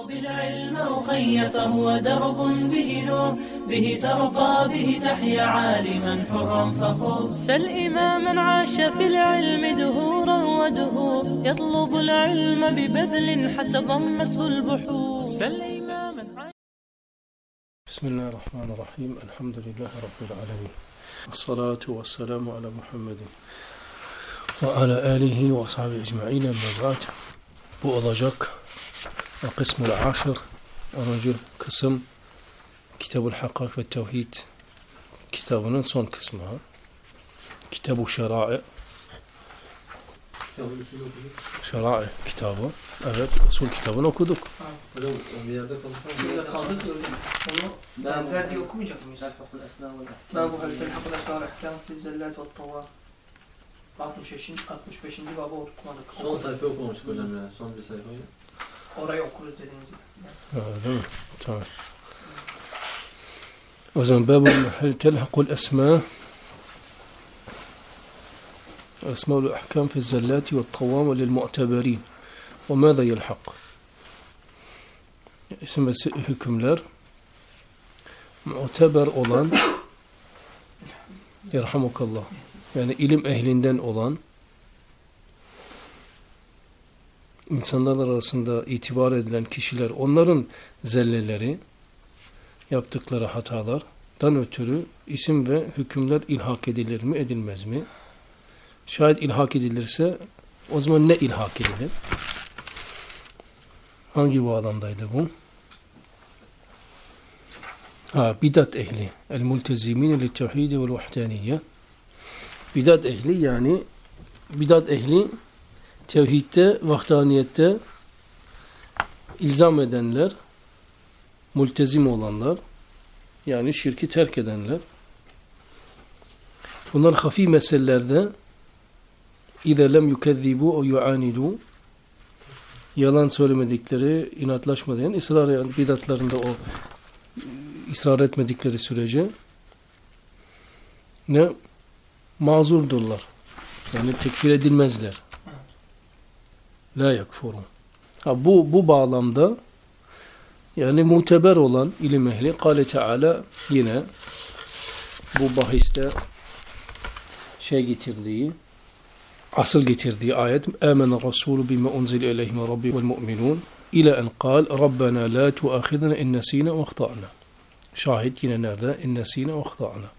اطلب العلم أخي فهو درب به نور به ترقى به تحيا عالما حرا فخور. سل إماما عاش في العلم دهورا ودهور يطلب العلم ببذل حتى ضمته البحور. سل إماما عاش بسم الله الرحمن الرحيم الحمد لله رب العالمين الصلاة والسلام على محمد وعلى آله وأصحابه أجمعين أما بعد. bu olacak Kısmul Aşır 10. kısım Kitabul Hakkak ve Tevhid kitabının son kısmı Kitab-ı Şerai Şerai kitabı evet usul kitabını okuduk Hocam bir yerde kaldık kaldık. Onu benzer diye okumayacak mıyız? Ben bu halitel hakıl esrar ehkam fil zellat ve tavaf. 65. 65. baba okumadık. Son sayfa okumamıştık hocam ya. Son bir sayfayı. وزن باب هل تلحق الأسماء أسماء الأحكام في الزلات والطوام للمعتبرين وماذا يلحق اسم حكم لر معتبر olan يرحمك الله يعني علم أهلين دان olan insanlar arasında itibar edilen kişiler onların zelleleri yaptıkları hatalardan ötürü isim ve hükümler ilhak edilir mi edilmez mi? Şayet ilhak edilirse o zaman ne ilhak edilir? Hangi bağlamdaydı bu? Ha, bidat ehli. El multezimin li tevhidi vel vahdaniyye. Bidat ehli yani bidat ehli tevhidde, vahdaniyette ilzam edenler, multezim olanlar, yani şirki terk edenler. Bunlar hafi meselelerde اِذَا لَمْ يُكَذِّبُوا اَوْ يُعَانِدُوا yalan söylemedikleri, inatlaşmadan, ısrar yani bidatlarında o ısrar etmedikleri sürece ne mazurdurlar. Yani tekfir edilmezler. La yakfurun. Ha bu bu bağlamda yani muteber olan ilim ehli Kale Teala yine bu bahiste şey getirdiği asıl getirdiği ayet Âmene Rasûlu bime unzile ileyhi min rabbi vel mu'minun ila en kal Rabbena la tuâkhidna in nesîne ve ahtâna Şahit yine nerede? İn nesîne ve ahtâna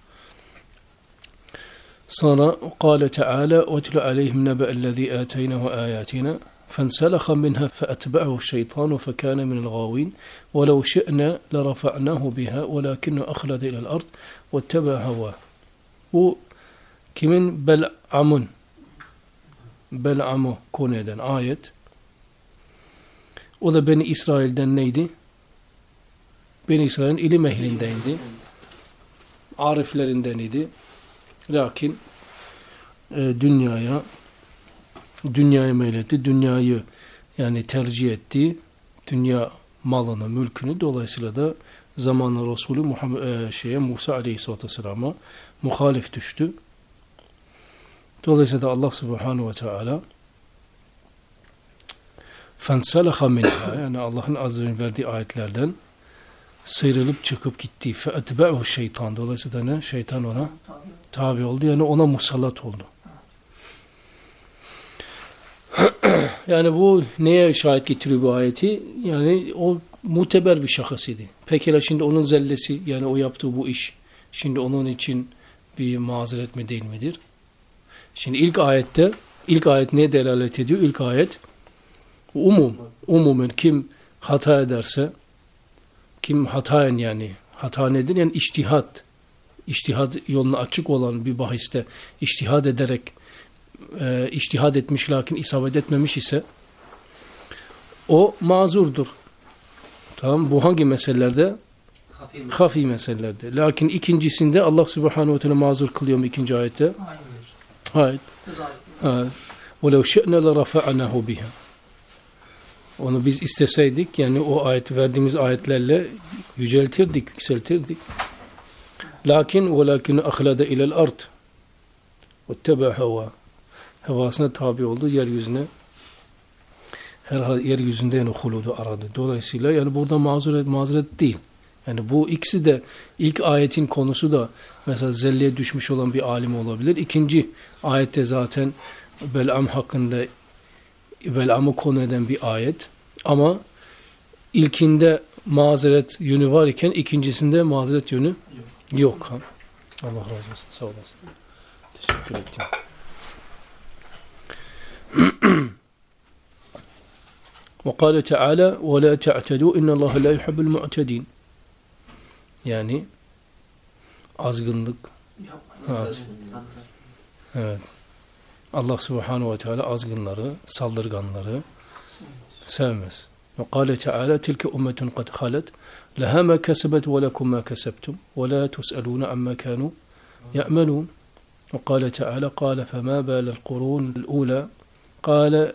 Sonra قال تعالى واتل عليهم نبأ الذي آتيناه آياتنا فانسلخ منها فأتبعه الشيطان فكان من الغاوين ولو شئنا لرفعناه بها ولكن أخلد إلى الأرض واتبع هواه. كمن؟ بل عمون وكمن بلعم بلعم كونيدا آية. وذا بني إسرائيل دن نيدي. بني إسرائيل إلي مهلين دان دي؟ عارف لرين دان لكن آه، دنيا dünyaya meyletti. Dünyayı yani tercih etti. Dünya malını, mülkünü dolayısıyla da zamanla Resulü Muhammed, e, şeye, Musa Aleyhisselatü Vesselam'a muhalif düştü. Dolayısıyla da Allah Subhanahu ve Teala فَانْسَلَخَ minha yani Allah'ın azze verdiği ayetlerden sıyrılıp çıkıp gitti. فَاَتْبَعُهُ şeytan. Dolayısıyla ne? Şeytan ona tabi oldu. Yani ona musallat oldu. yani bu neye şahit getiriyor bu ayeti? Yani o muteber bir şahıs idi. Peki şimdi onun zellesi yani o yaptığı bu iş şimdi onun için bir mazeret mi değil midir? Şimdi ilk ayette ilk ayet ne delalet ediyor? İlk ayet umum. Umumen kim hata ederse kim hataen yani hata nedir? Yani iştihat. İştihad yoluna açık olan bir bahiste iştihad ederek e, iştihad etmiş lakin isabet etmemiş ise o mazurdur. Tamam bu hangi meselelerde? Hafi Hafi meselelerde. Lakin ikincisinde Allah Subhanahu ve Teala mazur kılıyor mu ikinci ayette? Hayır. Hayır. Kız ayet. Ha. وَلَوْ شَئْنَا لَرَفَعَنَاهُ بِهَا Onu biz isteseydik yani o ayet verdiğimiz ayetlerle yüceltirdik, yükseltirdik. Lakin وَلَكِنْ أَخْلَدَ اِلَى الْأَرْضِ وَاتَّبَعْ هَوَا Hevasına tabi oldu yeryüzüne Her yeryüzünde yani huludu aradı. Dolayısıyla yani burada mazeret mazeret değil. Yani bu ikisi de ilk ayetin konusu da mesela zelleye düşmüş olan bir alim olabilir. İkinci ayette zaten Bel'am hakkında Bel'am'ı konu eden bir ayet. Ama ilkinde mazeret yönü var iken ikincisinde mazeret yönü yok. yok ha. Allah razı olsun. Sağ olasın. Teşekkür ettim. وقال تعالى ولا تعتدوا إن الله لا يحب المعتدين. يعني azgınlık الله سبحانه وتعالى subhanahu ve teala azgınları saldırganları sevmez وقال تعالى تلك أمة قد خلت لها ما كسبت ولكم ما كسبتم ولا تسألون عما كانوا يعملون. وقال تعالى قال فما بال القرون الأولى قال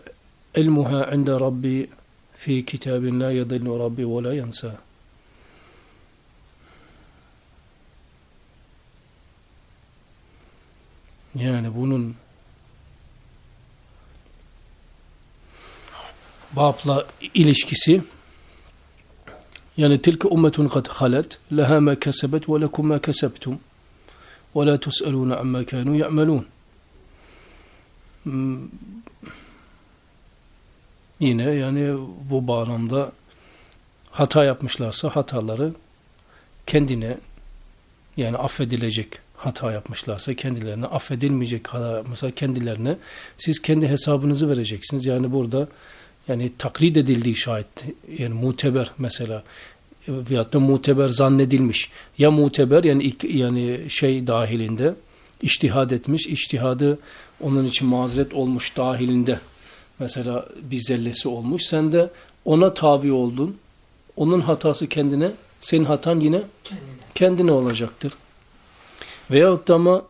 علمها عند ربي في كتاب لا يضل ربي ولا ينسى. يعني نبون. بابلا إلشكسي يعني تلك أمة قد خلت لها ما كسبت ولكم ما كسبتم. ولا تسألون عما كانوا يعملون. Yine yani bu bağlamda hata yapmışlarsa hataları kendine yani affedilecek hata yapmışlarsa kendilerine affedilmeyecek hata mesela kendilerine siz kendi hesabınızı vereceksiniz. Yani burada yani taklit edildiği şahit yani muteber mesela veyahut da muteber zannedilmiş ya muteber yani yani şey dahilinde iştihad etmiş iştihadı onun için mazeret olmuş dahilinde mesela bir zellesi olmuş sen de ona tabi oldun onun hatası kendine senin hatan yine Kendine. kendine olacaktır. Veyahut da ama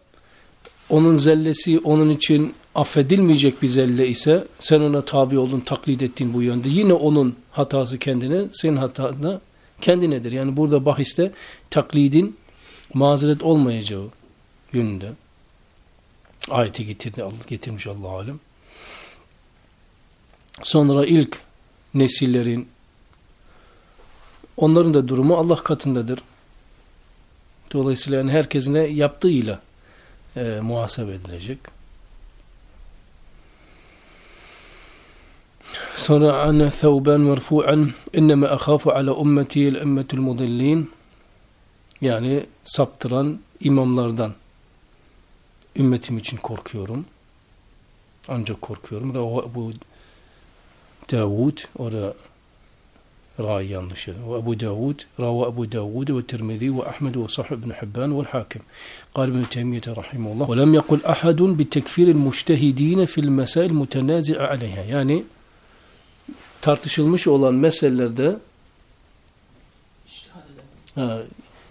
onun zellesi onun için affedilmeyecek bir zelle ise sen ona tabi oldun, taklit ettin bu yönde. Yine onun hatası kendine, senin hatan da kendinedir. Yani burada bahiste taklidin mazeret olmayacağı yönünde. Ayeti getirdi, getirmiş Allah alem. Sonra ilk nesillerin onların da durumu Allah katındadır. Dolayısıyla yani herkesin de yaptığıyla e, muhasebe edilecek. Sonra an Thawban merfu'an innema akhafu ala ummeti el-emmetul mudillin yani saptıran imamlardan ümmetim için korkuyorum. Ancak korkuyorum. Ravu Ebu Davud o da راي yanlışı. وأبو داود روى أبو داود والترمذي وأحمد وصحح بن حبان والحاكم قال ابن تيمية رحمه الله ولم يقل أحد بتكفير المجتهدين في المسائل المتنازع عليها yani tartışılmış olan meselelerde İçtihad eden. ha,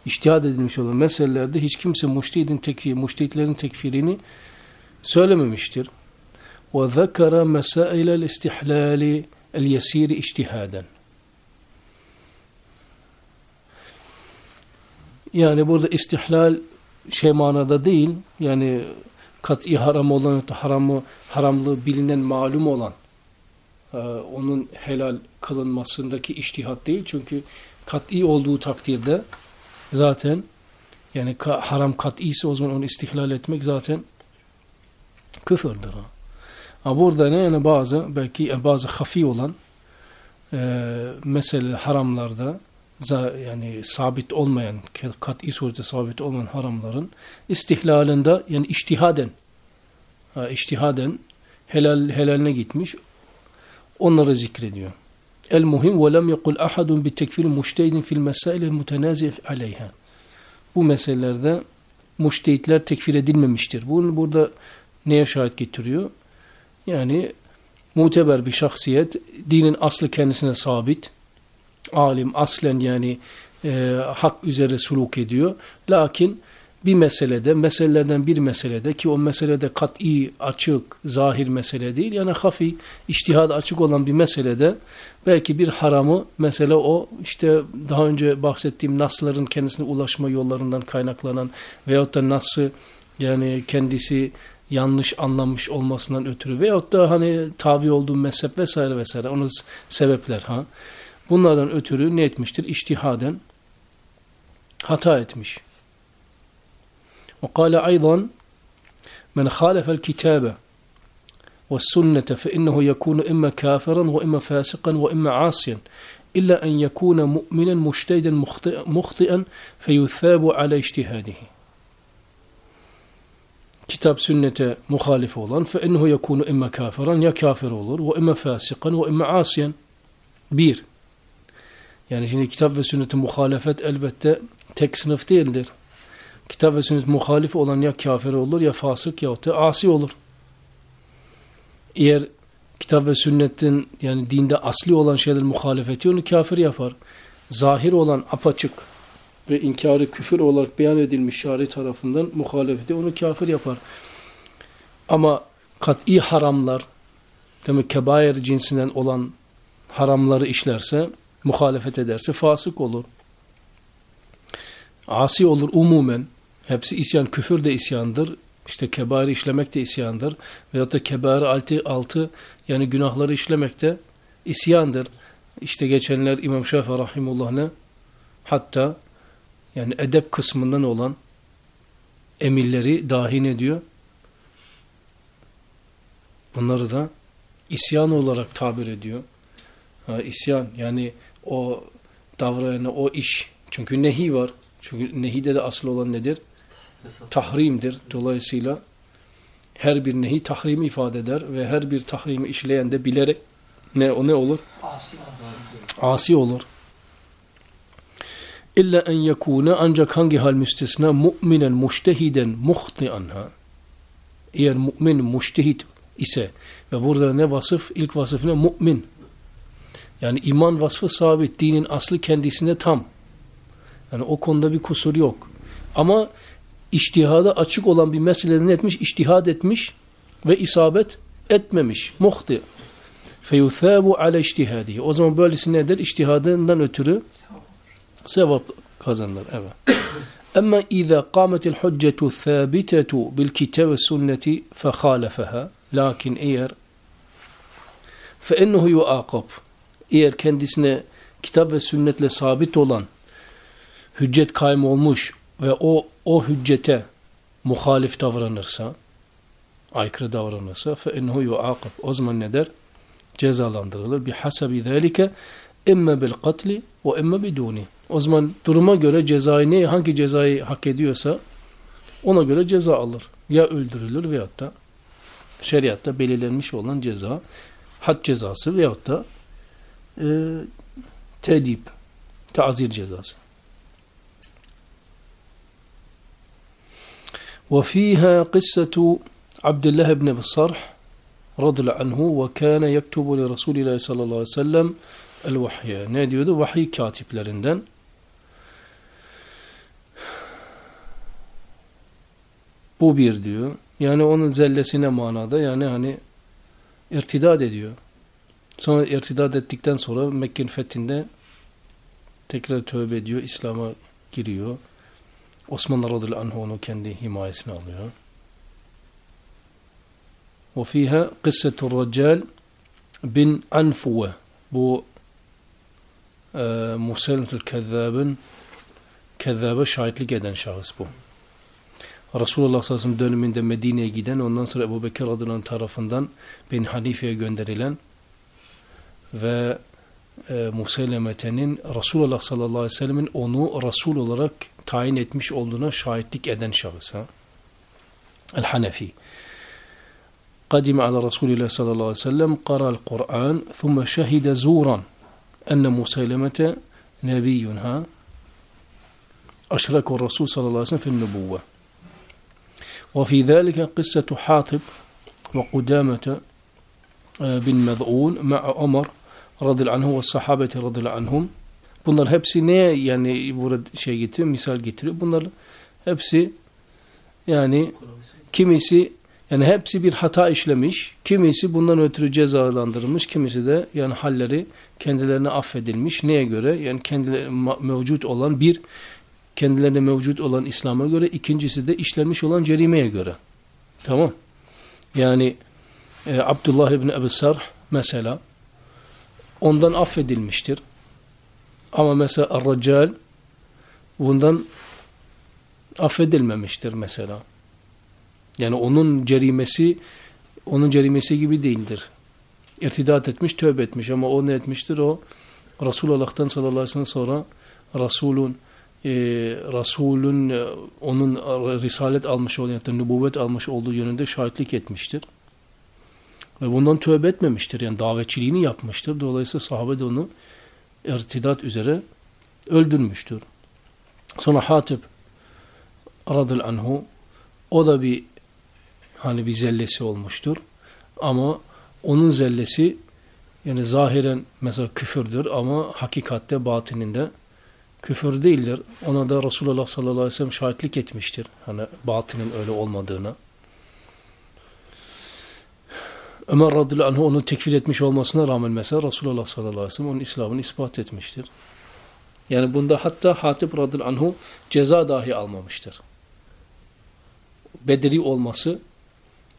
iştihad edilmiş olan meselelerde hiç kimse müştehidin tekfir, müştehitlerin tekfirini söylememiştir. وذكر مسائل الاستحلال اليسير اجتهادا Yani burada istihlal şey manada değil. Yani kat'i haram olan haramı haramlığı bilinen malum olan e, onun helal kılınmasındaki iştihat değil. Çünkü kat'i olduğu takdirde zaten yani haram kat'i ise o zaman onu istihlal etmek zaten küfürdür. Ha. Ama burada ne yani bazı belki yani bazı hafi olan e, mesele haramlarda yani sabit olmayan, kat'i surette sabit olmayan haramların istihlalında yani iştihaden ha, iştihaden helal helaline gitmiş onları zikrediyor. El muhim ve lem yekul ahadun bi tekfir müştehidin fil mesail mutenazi aleyha. Bu meselelerde müştehitler tekfir edilmemiştir. Bunu burada neye şahit getiriyor? Yani muteber bir şahsiyet dinin aslı kendisine sabit alim aslen yani e, hak üzere suluk ediyor. Lakin bir meselede, meselelerden bir meselede ki o meselede kat'i, açık, zahir mesele değil. Yani hafi, iştihad açık olan bir meselede Belki bir haramı mesele o işte daha önce bahsettiğim nasların kendisine ulaşma yollarından kaynaklanan veyahut da nası yani kendisi yanlış anlanmış olmasından ötürü veyahut da hani tabi olduğu mezhep vesaire vesaire onun sebepler ha. Bunlardan ötürü ne etmiştir? İçtihaden hata etmiş. Ve kâle aydan men hâlefel kitâbe والسنة فإنه يكون إما كافرا وإما فاسقا وإما عاصيا إلا أن يكون مؤمنا مجتهدا مخطئا فيثاب على اجتهاده kitap sünnete muhalif olan fe ennehu yekunu imme kafiran ya kafir olur ve imme fasikan ve imme asiyen. Bir. Yani şimdi kitap ve sünnete muhalefet elbette tek sınıf değildir. Kitap ve sünnet muhalif olan ya kafir olur ya fasık ya da asi olur. Eğer kitap ve sünnetin yani dinde asli olan şeyler muhalefeti onu kafir yapar. Zahir olan apaçık ve inkarı küfür olarak beyan edilmiş şari tarafından muhalefeti onu kafir yapar. Ama kat'i haramlar demek kebair cinsinden olan haramları işlerse muhalefet ederse fasık olur. Asi olur umumen. Hepsi isyan, küfür de isyandır. İşte kebairi işlemek de isyandır. Veyahut da kebairi altı, altı yani günahları işlemek de isyandır. İşte geçenler İmam Şafii Rahimullah ne? Hatta yani edep kısmından olan emirleri dahi ne diyor? Bunları da isyan olarak tabir ediyor. Ha, isyan yani o davranı, o iş. Çünkü nehi var. Çünkü nehide de asıl olan nedir? Tahrimdir. Dolayısıyla her bir nehi tahrimi ifade eder ve her bir tahrimi işleyen de bilerek ne o ne olur? Asi. Asi olur. İlla en yekune ancak hangi hal müstesna mu'minen muştehiden muhtian ha. Eğer mümin muştehid ise ve burada ne vasıf? İlk vasıf ne? Mümin. Yani iman vasfı sabit. Dinin aslı kendisinde tam. Yani o konuda bir kusur yok. Ama iştihada açık olan bir meselede ne etmiş? İştihad etmiş ve isabet etmemiş. Muhti. Feyuthabu ala iştihadihi. O zaman böylesi nedir? İştihadından ötürü sevap kazanır. Evet. Ama اِذَا قَامَتِ الْحُجَّةُ ثَابِتَةُ بِالْكِتَابِ السُنَّةِ فَخَالَفَهَا Lakin eğer فَاِنَّهُ يُعَاقَبْ Eğer kendisine kitap ve sünnetle sabit olan hüccet kaym olmuş ve o o hüccete muhalif davranırsa aykırı davranırsa فَاِنَّهُ يُعَاقَبْ O zaman ne der? Cezalandırılır. بِحَسَبِ ذَٰلِكَ اِمَّا بِالْقَتْلِ وَاِمَّا بِدُونِ O zaman duruma göre cezayı ne, hangi cezayı hak ediyorsa ona göre ceza alır. Ya öldürülür veyahut da şeriatta belirlenmiş olan ceza had cezası veyahut da e, tedip, tazir cezası. وفيها قصة عبد الله بن بصرح رضي الله عنه وكان يكتب لرسول الله صلى الله عليه وسلم el-vahye. Ne diyordu? Vahiy katiplerinden. Bu bir diyor. Yani onun zellesine manada yani hani irtidad ediyor. Sonra irtidad ettikten sonra Mekke'nin fethinde tekrar tövbe ediyor. İslam'a giriyor. Osman radıyallahu anh onu kendi himayesine alıyor. Ve fiha kıssetur raccal bin anfuve. Bu e, Muselmetül Kezzab'ın Kezzab'a şahitlik eden şahıs bu. Resulullah sallallahu aleyhi ve sellem döneminde Medine'ye giden ondan sonra Ebu Bekir adının tarafından Ben Hanife'ye gönderilen ve e, Museylemete'nin Resulullah sallallahu aleyhi ve sellemin onu Resul olarak tayin etmiş olduğuna şahitlik eden şahıs. El-Hanefi. قدم على رسول الله صلى الله عليه وسلم قرأ القرآن ثم شهد زورا أن مسيلمة نبي ها أشرك الرسول صلى الله عليه وسلم في النبوة وفي ذلك قصة حاطب وقدامة بن مذعون مع عمر رضي الله عنه والصحابة رضي الله عنهم Bunlar hepsi ne yani burada şey getiriyor, misal getiriyor. Bunlar hepsi yani kimisi yani hepsi bir hata işlemiş, kimisi bundan ötürü cezalandırılmış, kimisi de yani halleri kendilerine affedilmiş. Neye göre? Yani kendileri mevcut olan bir, kendilerine mevcut olan İslam'a göre, ikincisi de işlenmiş olan cerimeye göre. Tamam. Yani e, Abdullah ibn Ebi Sarh mesela ondan affedilmiştir. Ama mesela Ar-Racal bundan affedilmemiştir mesela. Yani onun cerimesi onun cerimesi gibi değildir. İrtidat etmiş, tövbe etmiş ama o ne etmiştir? O Resulullah'tan sallallahu aleyhi ve sellem sonra Resulün e, Resulün e, onun risalet almış olduğu, yani nübüvvet almış olduğu yönünde şahitlik etmiştir. Ve bundan tövbe etmemiştir. Yani davetçiliğini yapmıştır. Dolayısıyla sahabe de onu irtidat üzere öldürmüştür. Sonra Hatip radıl anhu o da bir hani bir zellesi olmuştur. Ama onun zellesi yani zahiren mesela küfürdür ama hakikatte batininde küfür değildir. Ona da Resulullah sallallahu aleyhi ve sellem şahitlik etmiştir. Hani batinin öyle olmadığına. Ömer radıyallahu anh onu tekfir etmiş olmasına rağmen mesela Resulullah sallallahu aleyhi ve sellem onun İslam'ını ispat etmiştir. Yani bunda hatta Hatip radıyallahu anhu ceza dahi almamıştır. Bedri olması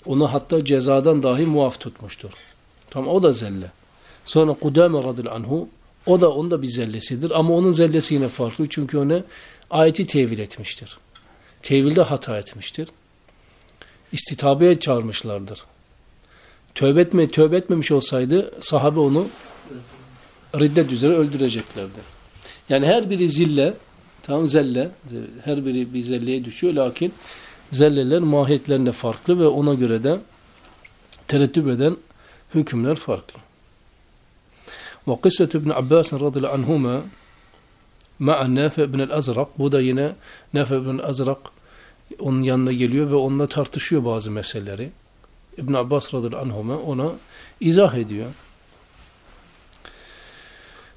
onu hatta cezadan dahi muaf tutmuştur. Tam o da zelle. Sonra Kudame radıyallahu anhu o da onun da bir zellesidir ama onun zellesi yine farklı çünkü ona ayeti tevil etmiştir. Tevilde hata etmiştir. İstitabeye çağırmışlardır. Tövbe, etme, tövbe etmemiş olsaydı sahabe onu riddet üzere öldüreceklerdi. Yani her biri zille, tam zelle, her biri bir zelleye düşüyor lakin zelleler mahiyetlerinde farklı ve ona göre de terettüp eden hükümler farklı. Ve kıssat İbn Abbas radıyallahu anhuma ma'a Nafi ibn el-Azrak bu da yine Nafi ibn el-Azrak onun yanına geliyor ve onunla tartışıyor bazı meseleleri. İbn Abbas radıyallahu anhuma ona izah ediyor.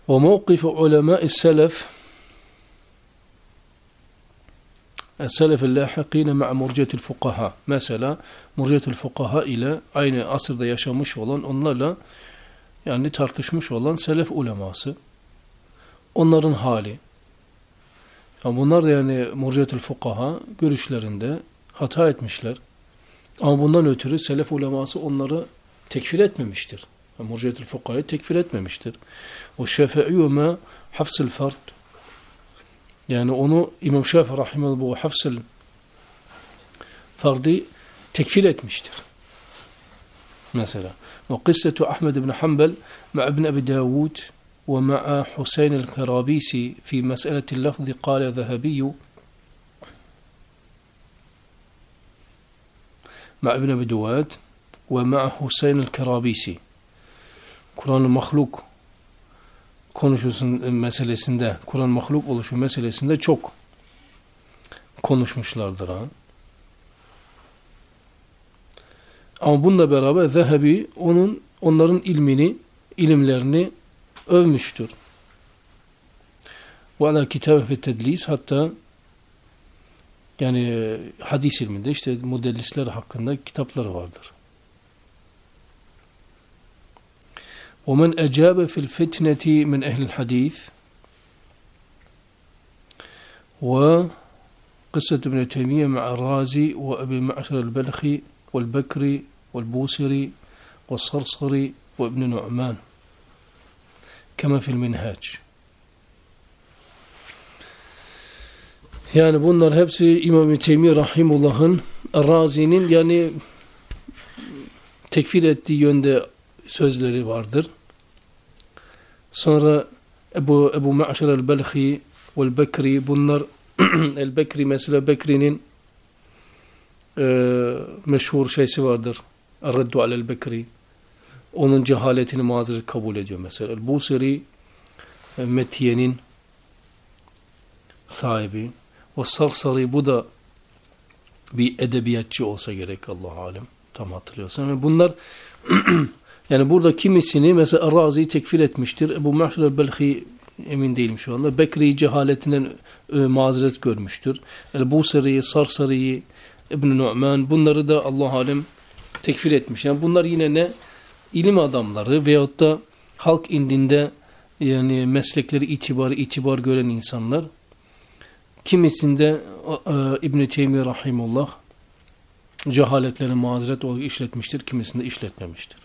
Ve mevkifu ulemâ-i selef Es-selefil lahikine ma'a murciyetil fukaha. Mesela murciyetil fukaha ile aynı asırda yaşamış olan onlarla yani tartışmış olan selef uleması. Onların hali. Yani bunlar da yani murciyetil fukaha görüşlerinde hata etmişler. Ama bundan ötürü selef uleması onları tekfir etmemiştir. Yani murciyetül fukahayı tekfir etmemiştir. O şefa'iyyume hafsıl fard yani onu İmam Şafii rahimahullah bu hafsıl fardı tekfir etmiştir. Mesela. وقصة أحمد بن حنبل مع ابن أبي داود ومع حسين الكرابيسي في مسألة اللفظ قال ذهبي مع ابن أبي دواد ومع حسين الكرابيسي Kur'an-ı mahluk konuşulsun meselesinde, Kur'an mahluk oluşu meselesinde çok konuşmuşlardır ha. Ama bununla beraber Zehebi onun onların ilmini, ilimlerini övmüştür. Ve ala kitabe ve tedlis hatta yani hadis ilminde işte modellisler hakkında kitapları vardır. ومن أجاب في الفتنة من أهل الحديث وقصة ابن تيمية مع الرازي وأبي معشر البلخي والبكري والبوسري والصرصري وابن نعمان كما في المنهاج Yani bunlar hepsi İmam-ı Teymi Rahimullah'ın Razi'nin yani tekfir ettiği yönde sözleri vardır. Sonra Ebu, Ebu Ma'şer el-Belhi vel-Bekri bunlar el-Bekri mesela Bekri'nin e, meşhur şeysi vardır. Reddu alel-Bekri. Onun cehaletini mazeret kabul ediyor mesela. El-Busiri e, Metiye'nin sahibi. O Sarsari bu da bir edebiyatçı olsa gerek Allah alem. Tam hatırlıyorsam. Bunlar yani burada kimisini mesela Razi'yi tekfir etmiştir. Ebu Mahşer Belhi emin değilim şu anda. Bekri'yi cehaletinden e, mazeret görmüştür. El-Busari'yi, Sarsari'yi, İbn-i Nu'man bunları da Allah alem tekfir etmiş. Yani bunlar yine ne? ilim adamları veyahut da halk indinde yani meslekleri itibar itibar gören insanlar. Kimisinde e, İbn-i Teymi Rahimullah cehaletlerini mazeret olarak işletmiştir, kimisinde işletmemiştir.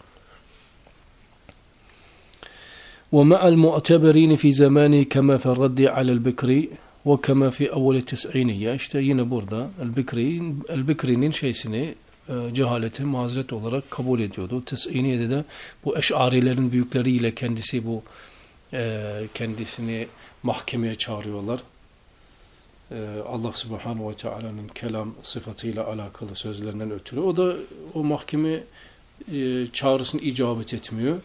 ومع المعتبرين في زمانه كما في الرد على البكري وكما في أول التسعينية işte yine burada El-Bikri, El-Bikri'nin şeysini e, cehaleti mazeret olarak kabul ediyordu. Tes'iniye'de de bu eşarilerin büyükleriyle kendisi bu e, kendisini mahkemeye çağırıyorlar. E, Allah subhanahu ve teala'nın kelam sıfatıyla alakalı sözlerinden ötürü. O da o mahkeme e, çağrısını icabet etmiyor.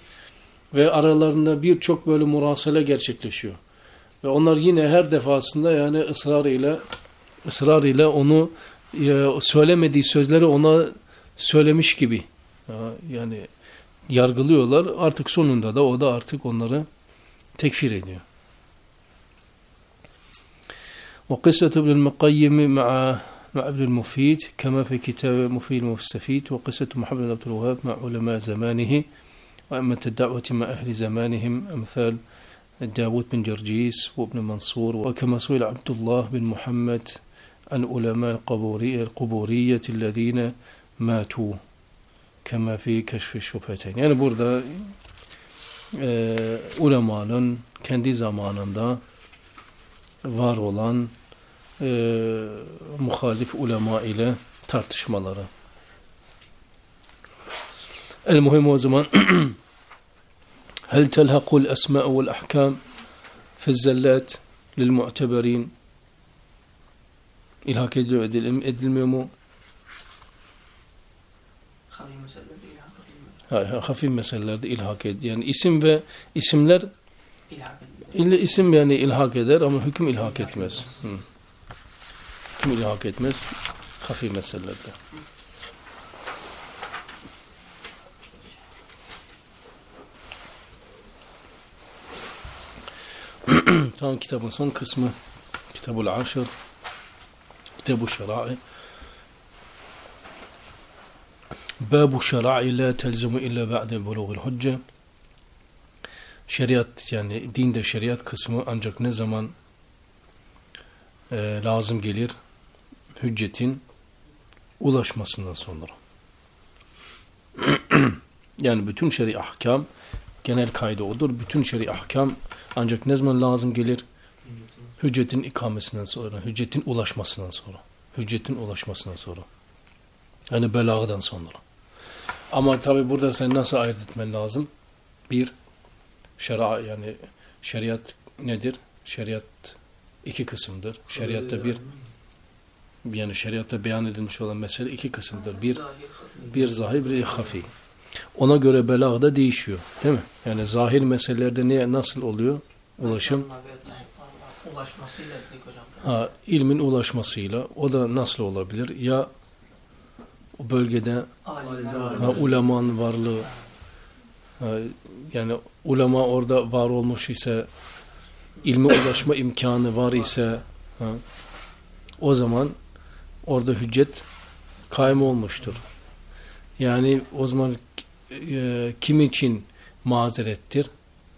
Ve aralarında birçok böyle murasele gerçekleşiyor. Ve onlar yine her defasında yani ısrar ile ısrar ile onu e, söylemediği sözleri ona söylemiş gibi yani yargılıyorlar. Artık sonunda da o da artık onları tekfir ediyor. وقصة ابن المقيم مع مع ابن المفيد كما في كتاب مفيد المستفيد وقصة محمد بن عبد الوهاب مع علماء زمانه وأئمة الدعوة مع أهل زمانهم أمثال داود بن جرجيس وابن منصور وكما سئل عبد الله بن محمد عن علماء القبورية, القبورية الذين ماتوا كما في كشف الشبهتين. yani burada e, ulemanın kendi zamanında var olan e, muhalif ulema ile tartışmaları. El muhim o zaman هل تلحق الأسماء والأحكام في الزلات للمعتبرين ilhak ediliyor, edil, edilmiyor mu? Havi meselelerde ilhak edilmiyor. Ha, ha, hafif meselelerde ilhak ed. Yani isim ve isimler İlhak edilmiyor. İlla isim yani ilhak eder ama hüküm ilhak etmez. Hı. Hüküm ilhak etmez hafif meselelerde. tamam kitabın son kısmı Kitabul Aşır Kitab-ı Şerai Bab-ı Şerai la telzemu illa ba'de bulugul hücce Şeriat yani dinde şeriat kısmı ancak ne zaman e, lazım gelir hüccetin ulaşmasından sonra. yani bütün şer'i ahkam genel kaydı odur. Bütün şer'i ahkam ancak ne zaman lazım gelir? Hüccetin ikamesinden sonra, hüccetin ulaşmasından sonra. Hüccetin ulaşmasından sonra. Yani belağdan sonra. Ama tabi burada sen nasıl ayırt etmen lazım? Bir, şera yani şeriat nedir? Şeriat iki kısımdır. Şeriatta bir yani şeriatta beyan edilmiş olan mesele iki kısımdır. Bir, bir zahir, bir hafi. Ona göre belag da değişiyor. Değil mi? Yani zahir meselelerde ne, nasıl oluyor? Ulaşım. Ulaşmasıyla. Ha, ilmin ulaşmasıyla. O da nasıl olabilir? Ya o bölgede Ha, ulemanın varlığı ha, yani ulema orada var olmuş ise ilme ulaşma imkanı var ise ha, o zaman orada hüccet kaym olmuştur. Yani o zaman e, kim için mazerettir?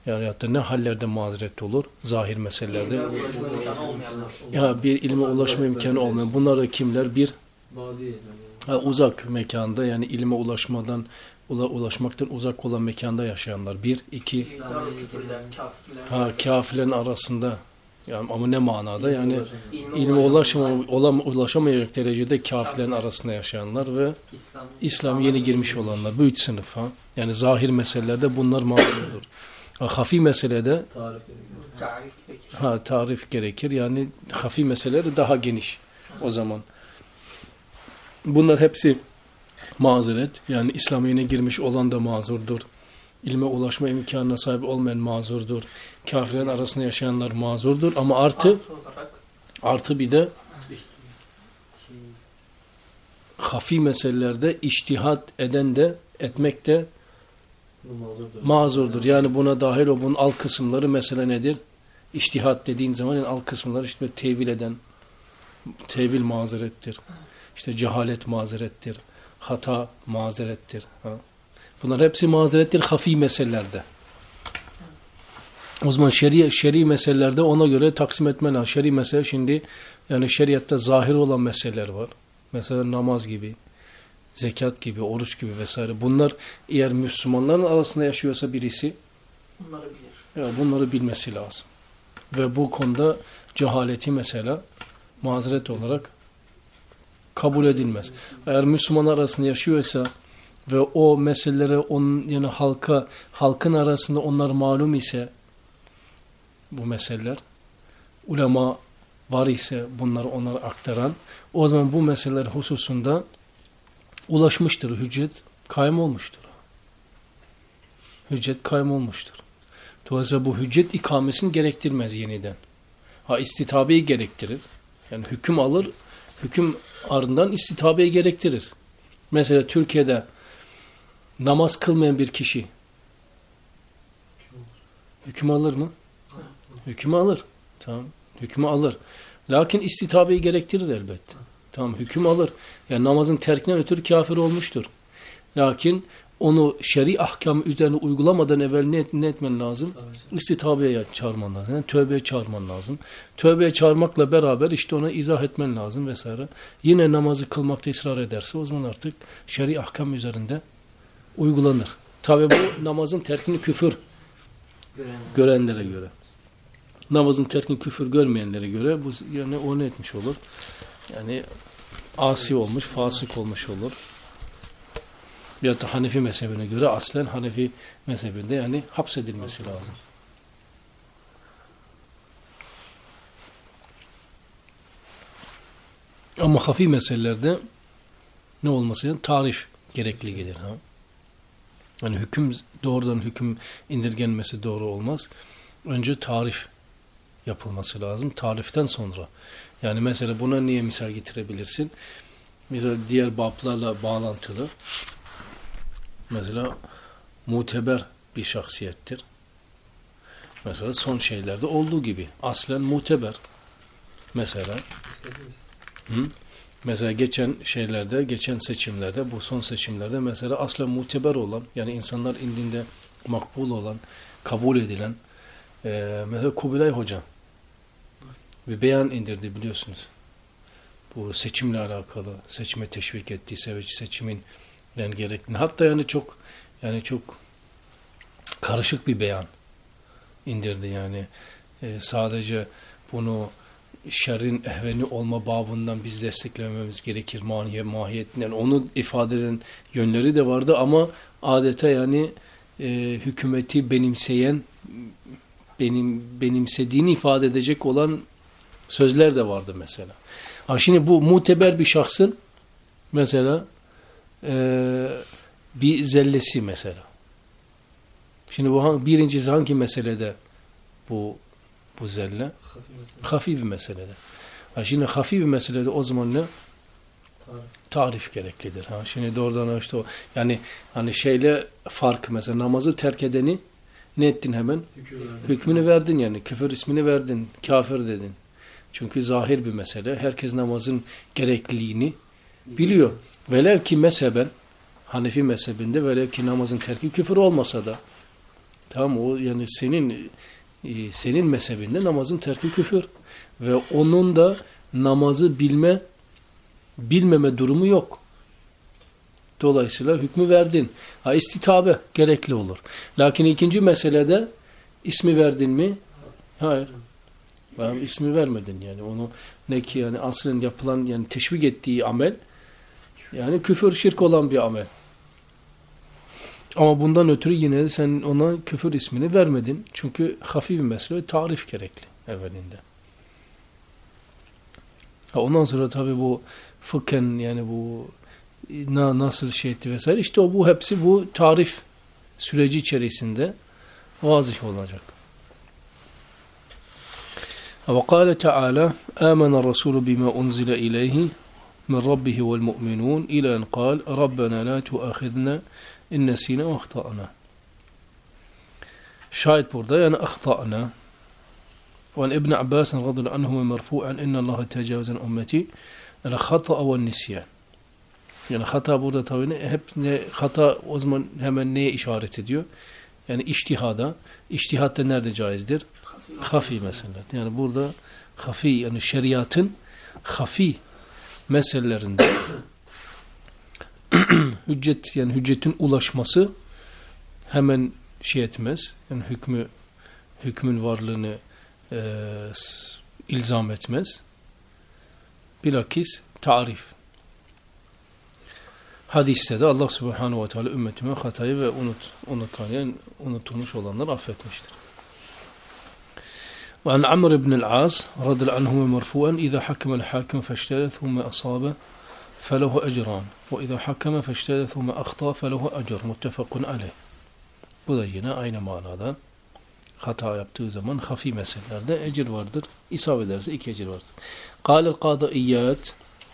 Yani hatta ne hallerde mazeret olur? Zahir meselelerde. Ya bir ilme ulaşma imkanı olmayan. Bunlar da kimler? Bir ha, uzak mekanda yani ilme ulaşmadan ula, ulaşmaktan uzak olan mekanda yaşayanlar. Bir, iki, ha kafirlerin arasında yani ama ne manada yani İlme ulaşama, olam, ulaşamayacak derecede kafirlerin arasında yaşayanlar ve İslam İslam yeni girmiş olanlar. Bu üç sınıf ha. Yani zahir meselelerde bunlar mazurdur. Ha, hafi meselede Tarif ediyor. tarif gerekir. ha, tarif gerekir. Yani hafi meseleleri daha geniş o zaman. Bunlar hepsi mazeret. Yani İslam'a yeni girmiş olan da mazurdur. İlme ulaşma imkanına sahip olmayan mazurdur. Kafirlerin arasında yaşayanlar mazurdur. Ama artı Artı bir de hafi meselelerde iştihat eden de etmek de mazurdur. mazurdur. Yani buna dahil o bunun alt kısımları mesela nedir? İştihat dediğin zaman yani alt kısımları işte tevil eden tevil mazerettir. İşte cehalet mazerettir. Hata mazerettir. Ha. Bunlar hepsi mazerettir hafi meselelerde. O zaman şeri, şeri meselelerde ona göre taksim etmen lazım. Şeri mesele şimdi yani şeriatta zahir olan meseleler var. Mesela namaz gibi. zekat gibi, oruç gibi vesaire bunlar eğer Müslümanların arasında yaşıyorsa birisi Bunları bilir. ya bunları bilmesi lazım. Ve bu konuda cehaleti mesela mazeret olarak kabul edilmez. Eğer Müslümanlar arasında yaşıyorsa ve o meseleleri onun yani halka halkın arasında onlar malum ise bu meseleler ulema var ise bunları onlara aktaran o zaman bu meseleler hususunda ulaşmıştır. Hüccet kaym olmuştur. Hüccet kaym olmuştur. Dolayısıyla bu hüccet ikamesini gerektirmez yeniden. Ha istitabeyi gerektirir. Yani hüküm alır, hüküm ardından istitabeyi gerektirir. Mesela Türkiye'de namaz kılmayan bir kişi hüküm alır mı? Hüküm alır. Tamam. Hükmü alır. Lakin istitabeyi gerektirir elbette. Tamam hüküm alır. Yani namazın terkinden ötürü kafir olmuştur. Lakin onu şer'i ahkam üzerine uygulamadan evvel ne, ne etmen lazım? İstitabeye çağırman lazım. Yani tövbeye çağırman lazım. Tövbeye çağırmakla beraber işte ona izah etmen lazım vesaire. Yine namazı kılmakta ısrar ederse o zaman artık şer'i ahkam üzerinde uygulanır. Tabi bu namazın terkini küfür Gören. görenlere göre. Namazın terkini küfür görmeyenlere göre bu yani o ne etmiş olur? Yani asi olmuş, fasık olmuş olur. Ya da Hanefi mezhebine göre aslen Hanefi mezhebinde yani hapsedilmesi lazım. Ama hafif meselelerde ne olması yani tarif gerekli gelir. Ha? Yani hüküm doğrudan hüküm indirgenmesi doğru olmaz. Önce tarif yapılması lazım. Tariften sonra. Yani mesela buna niye misal getirebilirsin? Mesela diğer bablarla bağlantılı. Mesela muteber bir şahsiyettir. Mesela son şeylerde olduğu gibi. Aslen muteber. Mesela Hı? Mesela geçen şeylerde, geçen seçimlerde, bu son seçimlerde mesela aslen muteber olan, yani insanlar indinde makbul olan, kabul edilen, e, mesela Kubilay Hoca bir beyan indirdi biliyorsunuz. Bu seçimle alakalı, seçime teşvik ettiği, seçimin yani gerekli. Hatta yani çok yani çok karışık bir beyan indirdi yani. E, sadece bunu şerrin ehveni olma babından biz desteklememiz gerekir maniye mahiyetinden. Onu ifade eden yönleri de vardı ama adeta yani e, hükümeti benimseyen benim benimsediğini ifade edecek olan sözler de vardı mesela. Ha şimdi bu muteber bir şahsın mesela e, bir zellesi mesela. Şimdi bu birincisi hangi meselede bu bu zelle? Hafif bir meselede. Ha şimdi hafif bir meselede o zaman ne? Tarif. Tarif gereklidir. Ha şimdi doğrudan işte o yani hani şeyle fark mesela namazı terk edeni ne ettin hemen? Hükmünü verdin yani. Küfür ismini verdin. Kafir dedin. Çünkü zahir bir mesele. Herkes namazın gerekliliğini biliyor. Velev ki mezheben Hanefi mezhebinde velev ki namazın terki küfür olmasa da tamam o yani senin e, senin mezhebinde namazın terki küfür ve onun da namazı bilme bilmeme durumu yok. Dolayısıyla hükmü verdin. Ha istitabe gerekli olur. Lakin ikinci meselede ismi verdin mi? Hayır. Ben ismi vermedin yani onu ne ki yani aslen yapılan yani teşvik ettiği amel yani küfür şirk olan bir amel. Ama bundan ötürü yine sen ona küfür ismini vermedin. Çünkü hafif bir mesele ve tarif gerekli evvelinde. Ha ondan sonra tabii bu fıkhen yani bu na, nasıl şey etti vesaire işte o bu hepsi bu tarif süreci içerisinde vazif olacak. Ve kâle teâlâ âmene rasûlü bime unzile ileyhi من ربه والمؤمنون إلى أن قال ربنا لا تؤاخذنا إن نسينا وأخطأنا. شاهد بردي يعني أن أخطأنا. وأن ابن عباس رضي الله عنهما مرفوعا إن الله تجاوز أمتي الخطأ والنسيان. يعني خطأ بردة طويلة خطأ وزمن هم ne إشارة ediyor يعني اجتهادا اجتهاد نرد جائزدir خفي مثلا. يعني burada خفي يعني الشريات خفي. Meselelerinde hüccet yani hüccetin ulaşması hemen şey etmez. Yani hükmü hükmün varlığını e, ilzam etmez. Bilakis tarif. Hadiste de Allah Subhanahu ve Teala ümmetime hatayı ve unut, unutkanı, unutulmuş olanları affetmiştir. وعن عمرو بن العاص رضي الله عنهما مرفوعا إذا حكم الحاكم فاجتهد ثم أصاب فله أجران وإذا حكم فاجتهد ثم أخطأ فله أجر متفق عليه Bu da yine aynı manada hata yaptığı zaman hafi meselelerde ecir vardır. İsabet ederse iki ecir vardır. قال القاضئيات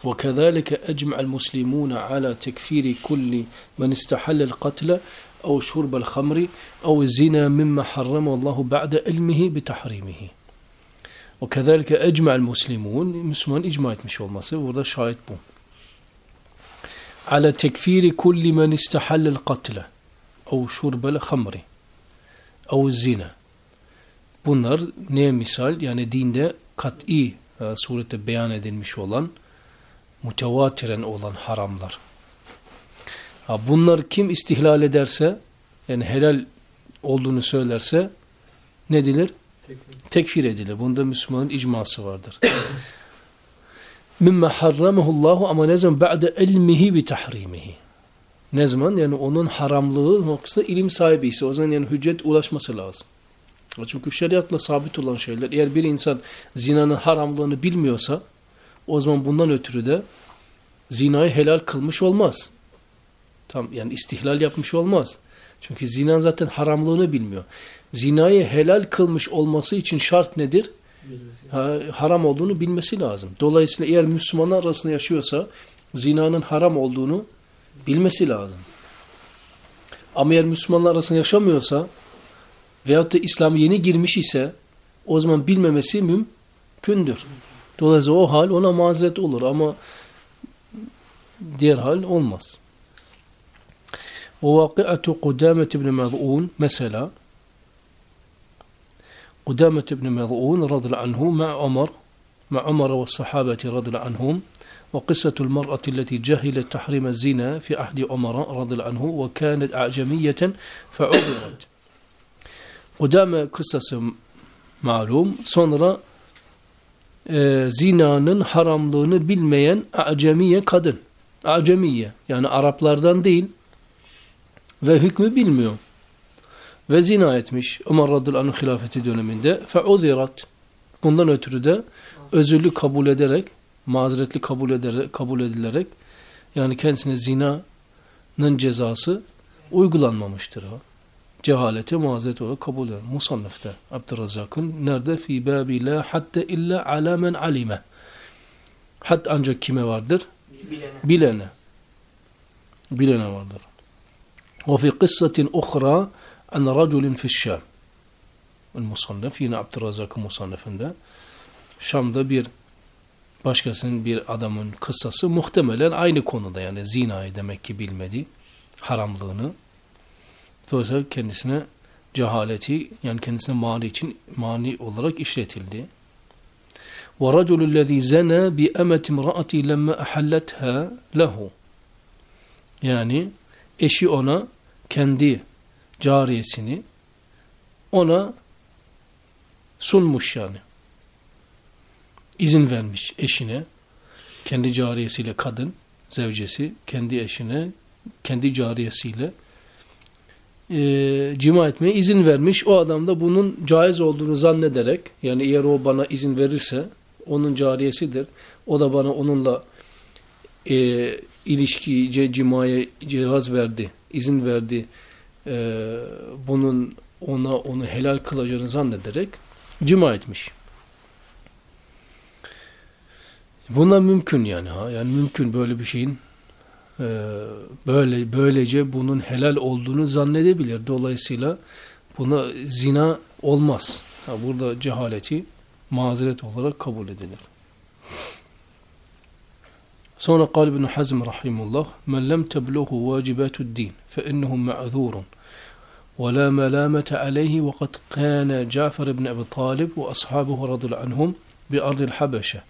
وكذلك أجمع المسلمون على تكفير كل من استحل القتل أو شرب الخمر أو الزنا مما حرمه الله بعد علمه بتحريمه O kezalike ecma'l muslimun Müslüman icma etmiş olması burada şahit bu. Ala tekfiri kulli men istahallel katle ev şurbel hamri ev zina. Bunlar neye misal? Yani dinde kat'i e, surette beyan edilmiş olan mütevatiren olan haramlar. Ha, bunlar kim istihlal ederse yani helal olduğunu söylerse ne dilir? Tekfir edilir. Bunda Müslümanın icması vardır. Mimme harramehullahu ama ne zaman ba'de ilmihi bi tahrimihi. Ne zaman? Yani onun haramlığı noktası ilim sahibi ise o zaman yani hüccet ulaşması lazım. Çünkü şeriatla sabit olan şeyler eğer bir insan zinanın haramlığını bilmiyorsa o zaman bundan ötürü de zinayı helal kılmış olmaz. Tam yani istihlal yapmış olmaz. Çünkü zina zaten haramlığını bilmiyor. Zinayı helal kılmış olması için şart nedir? Ha, haram olduğunu bilmesi lazım. Dolayısıyla eğer Müslümanlar arasında yaşıyorsa zinanın haram olduğunu bilmesi lazım. Ama eğer Müslümanlar arasında yaşamıyorsa veyahut da İslam yeni girmiş ise o zaman bilmemesi mümkündür. Dolayısıyla o hal ona mazeret olur ama diğer hal olmaz. O vakiatu Kudamet ibn Maz'un mesela قدامة بن مظعون رضي الله عنه مع عمر مع عمر والصحابة رضي الله عنهم وقصة المرأة التي جهلت تحريم الزنا في عهد عمر رضي الله عنه وكانت أعجمية فعبرت Kudame kıssası malum. Sonra e, zinanın haramlığını bilmeyen acemiye kadın. Acemiye yani Araplardan değil ve hükmü bilmiyor. Ve zina etmiş Ömer radıyallahu anh hilafeti döneminde. Feuzirat. Bundan ötürü de özürlü kabul ederek, mazeretli kabul, ederek, kabul edilerek yani kendisine zinanın cezası uygulanmamıştır. O. Cehalete mazeret olarak kabul eder. Musannif'te Abdurrazzak'ın nerede? Fi babi la hatta illa ala men alime. Had ancak kime vardır? Bilene. Bilene. Bilene vardır. Ve fi kıssatin ukhra an raculin fi'ş-Şam. El-Musannif yine Abdurrazzak'ın musannifinde Şam'da bir başkasının bir adamın kıssası muhtemelen aynı konuda yani zinayı demek ki bilmedi haramlığını Dolayısıyla kendisine cehaleti yani kendisine mani için mani olarak işletildi. وَرَجُلُ الَّذ۪ي زَنَى بِأَمَةِ امْرَأَتِي لَمَّا أَحَلَّتْهَا له Yani eşi ona kendi cariyesini ona sunmuş yani. İzin vermiş eşine, kendi cariyesiyle kadın, zevcesi, kendi eşine, kendi cariyesiyle e, cima etmeye izin vermiş. O adam da bunun caiz olduğunu zannederek yani eğer o bana izin verirse onun cariyesidir. O da bana onunla e, ilişki, ce, cimaya cevaz verdi, izin verdi E, bunun ona onu helal kılacağını zannederek cima etmiş. Buna mümkün yani ha. Yani mümkün böyle bir şeyin ee, böyle böylece bunun helal olduğunu zannedebilir. Dolayısıyla buna zina olmaz. Ha, burada cehaleti mazeret olarak kabul edilir. Sonra قال ابن حزم رحمه الله من لم تبلغه واجبات الدين فإنه معذور ولا ملامة عليه وقد كان جعفر بن أبي طالب وأصحابه رضي الله عنهم بأرض الحبشة.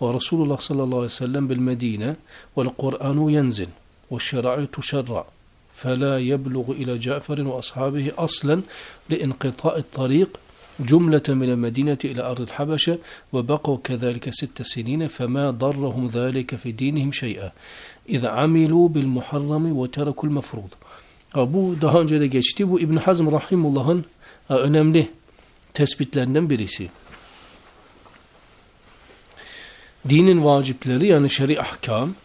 ورسول الله صلى الله عليه وسلم بالمدينة والقرآن ينزل والشرائع تشرع. فلا يبلغ إلى جعفر وأصحابه أصلا لإنقطاع الطريق جملة من المدينة إلى أرض الحبشة وبقوا كذلك ست سنين فما ضرهم ذلك في دينهم شيئا. إذ عملوا بالمحرم وتركوا المفروض. Bu daha önce de geçti. Bu İbn Hazm Rahimullah'ın ha, önemli tespitlerinden birisi. Dinin vacipleri yani şer'i ahkam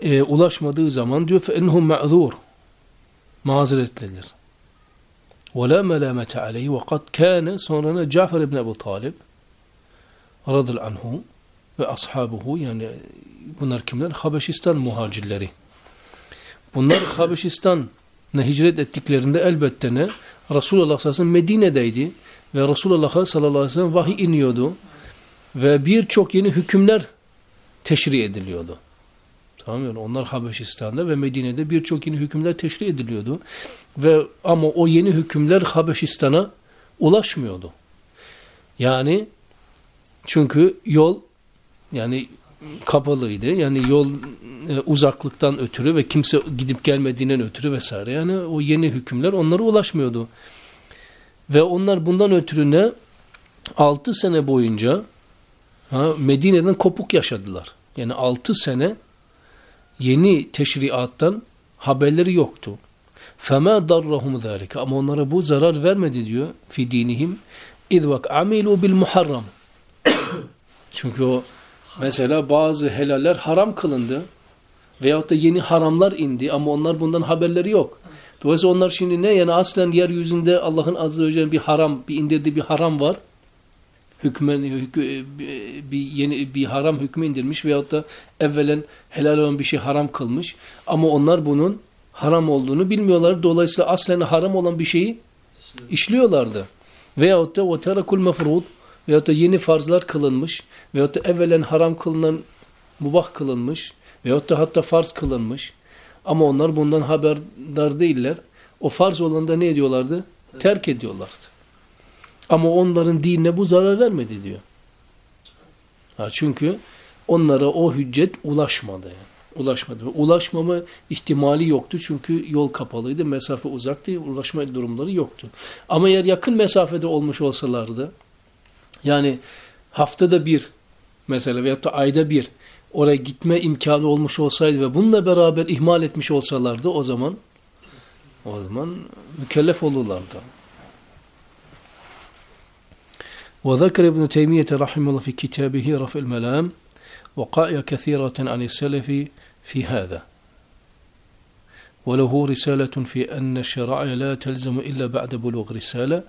e, ulaşmadığı zaman diyor فَاِنْهُمْ مَعْذُورٌ mazeretlidir. وَلَا مَلَامَةَ عَلَيْهِ وَقَدْ كَانَ sonra Cafer ibn Ebu Talib radıl anhu ve ashabuhu yani bunlar kimler? Habeşistan muhacirleri. Bunlar Habeşistan'a hicret ettiklerinde elbette ne? Resulullah sallallahu aleyhi ve sellem Medine'deydi ve Resulullah sallallahu aleyhi ve sellem vahiy iniyordu ve birçok yeni hükümler teşri ediliyordu. Tamam yani onlar Habeşistan'da ve Medine'de birçok yeni hükümler teşri ediliyordu. Ve ama o yeni hükümler Habeşistan'a ulaşmıyordu. Yani çünkü yol yani kapalıydı. Yani yol e, uzaklıktan ötürü ve kimse gidip gelmediğinden ötürü vesaire. Yani o yeni hükümler onlara ulaşmıyordu. Ve onlar bundan ötürü ne? 6 sene boyunca ha, Medine'den kopuk yaşadılar. Yani 6 sene yeni teşriattan haberleri yoktu. فَمَا دَرَّهُمْ ذَٰلِكَ Ama onlara bu zarar vermedi diyor fi dinihim. اِذْ وَكْ عَمِلُوا بِالْمُحَرَّمِ Çünkü o mesela bazı helaller haram kılındı veyahut da yeni haramlar indi ama onlar bundan haberleri yok. Dolayısıyla onlar şimdi ne? Yani aslen yeryüzünde Allah'ın azze ve celle bir haram, bir indirdiği bir haram var. Hükmen, hükü, bir yeni bir haram hükmü indirmiş veyahut da evvelen helal olan bir şey haram kılmış. Ama onlar bunun haram olduğunu bilmiyorlar. Dolayısıyla aslen haram olan bir şeyi işliyorlardı. Veyahut da وَتَرَكُ الْمَفْرُودِ veyahut da yeni farzlar kılınmış veyahut da evvelen haram kılınan mubah kılınmış veyahut da hatta farz kılınmış. Ama onlar bundan haberdar değiller. O farz olan da ne ediyorlardı? Terk ediyorlardı. Ama onların dinine bu zarar vermedi diyor. Ha çünkü onlara o hüccet ulaşmadı. Yani. Ulaşmadı. Ulaşmama ihtimali yoktu çünkü yol kapalıydı, mesafe uzaktı, ulaşma durumları yoktu. Ama eğer yakın mesafede olmuş olsalardı, yani haftada bir mesela veyahut da ayda bir oraya gitme imkanı olmuş olsaydı ve bununla beraber ihmal etmiş olsalardı o zaman o zaman mükellef olurlardı. وذكر ابن تيمية رحمه الله في كتابه رفع الملام وقائع كثيرة عن السلف في هذا وله رسالة في أن الشرائع لا تلزم إلا بعد بلوغ رسالة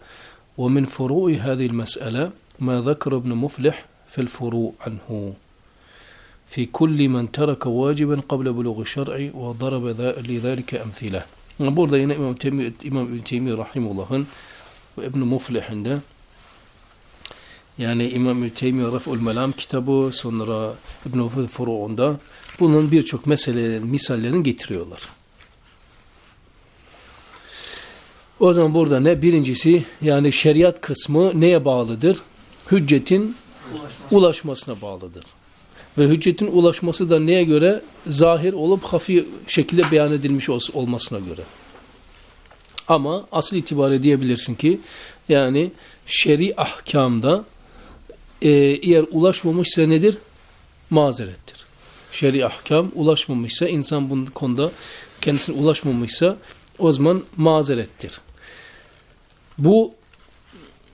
ومن فروع هذه المسألة ما ذكر ابن مفلح في الفروع عنه في كل من ترك واجبا قبل بلوغ الشرع وضرب لذلك أمثلة Burada yine İmam, Teymi, İmam İbn Teymi Rahimullah'ın ve İbn Muflih'in de yani İmam İbn Teymi Raf'ul Melam kitabı sonra İbn Furu'unda bunun birçok meselelerin misallerini getiriyorlar. O zaman burada ne? Birincisi yani şeriat kısmı neye bağlıdır? Hüccetin Ulaşması. ulaşmasına bağlıdır. Ve hüccetin ulaşması da neye göre? Zahir olup hafi şekilde beyan edilmiş ol- olmasına göre. Ama asıl itibariyle diyebilirsin ki yani şer'i ahkamda e, eğer ulaşmamışsa nedir? Mazerettir. Şer'i ahkam ulaşmamışsa insan bu konuda kendisine ulaşmamışsa o zaman mazerettir. Bu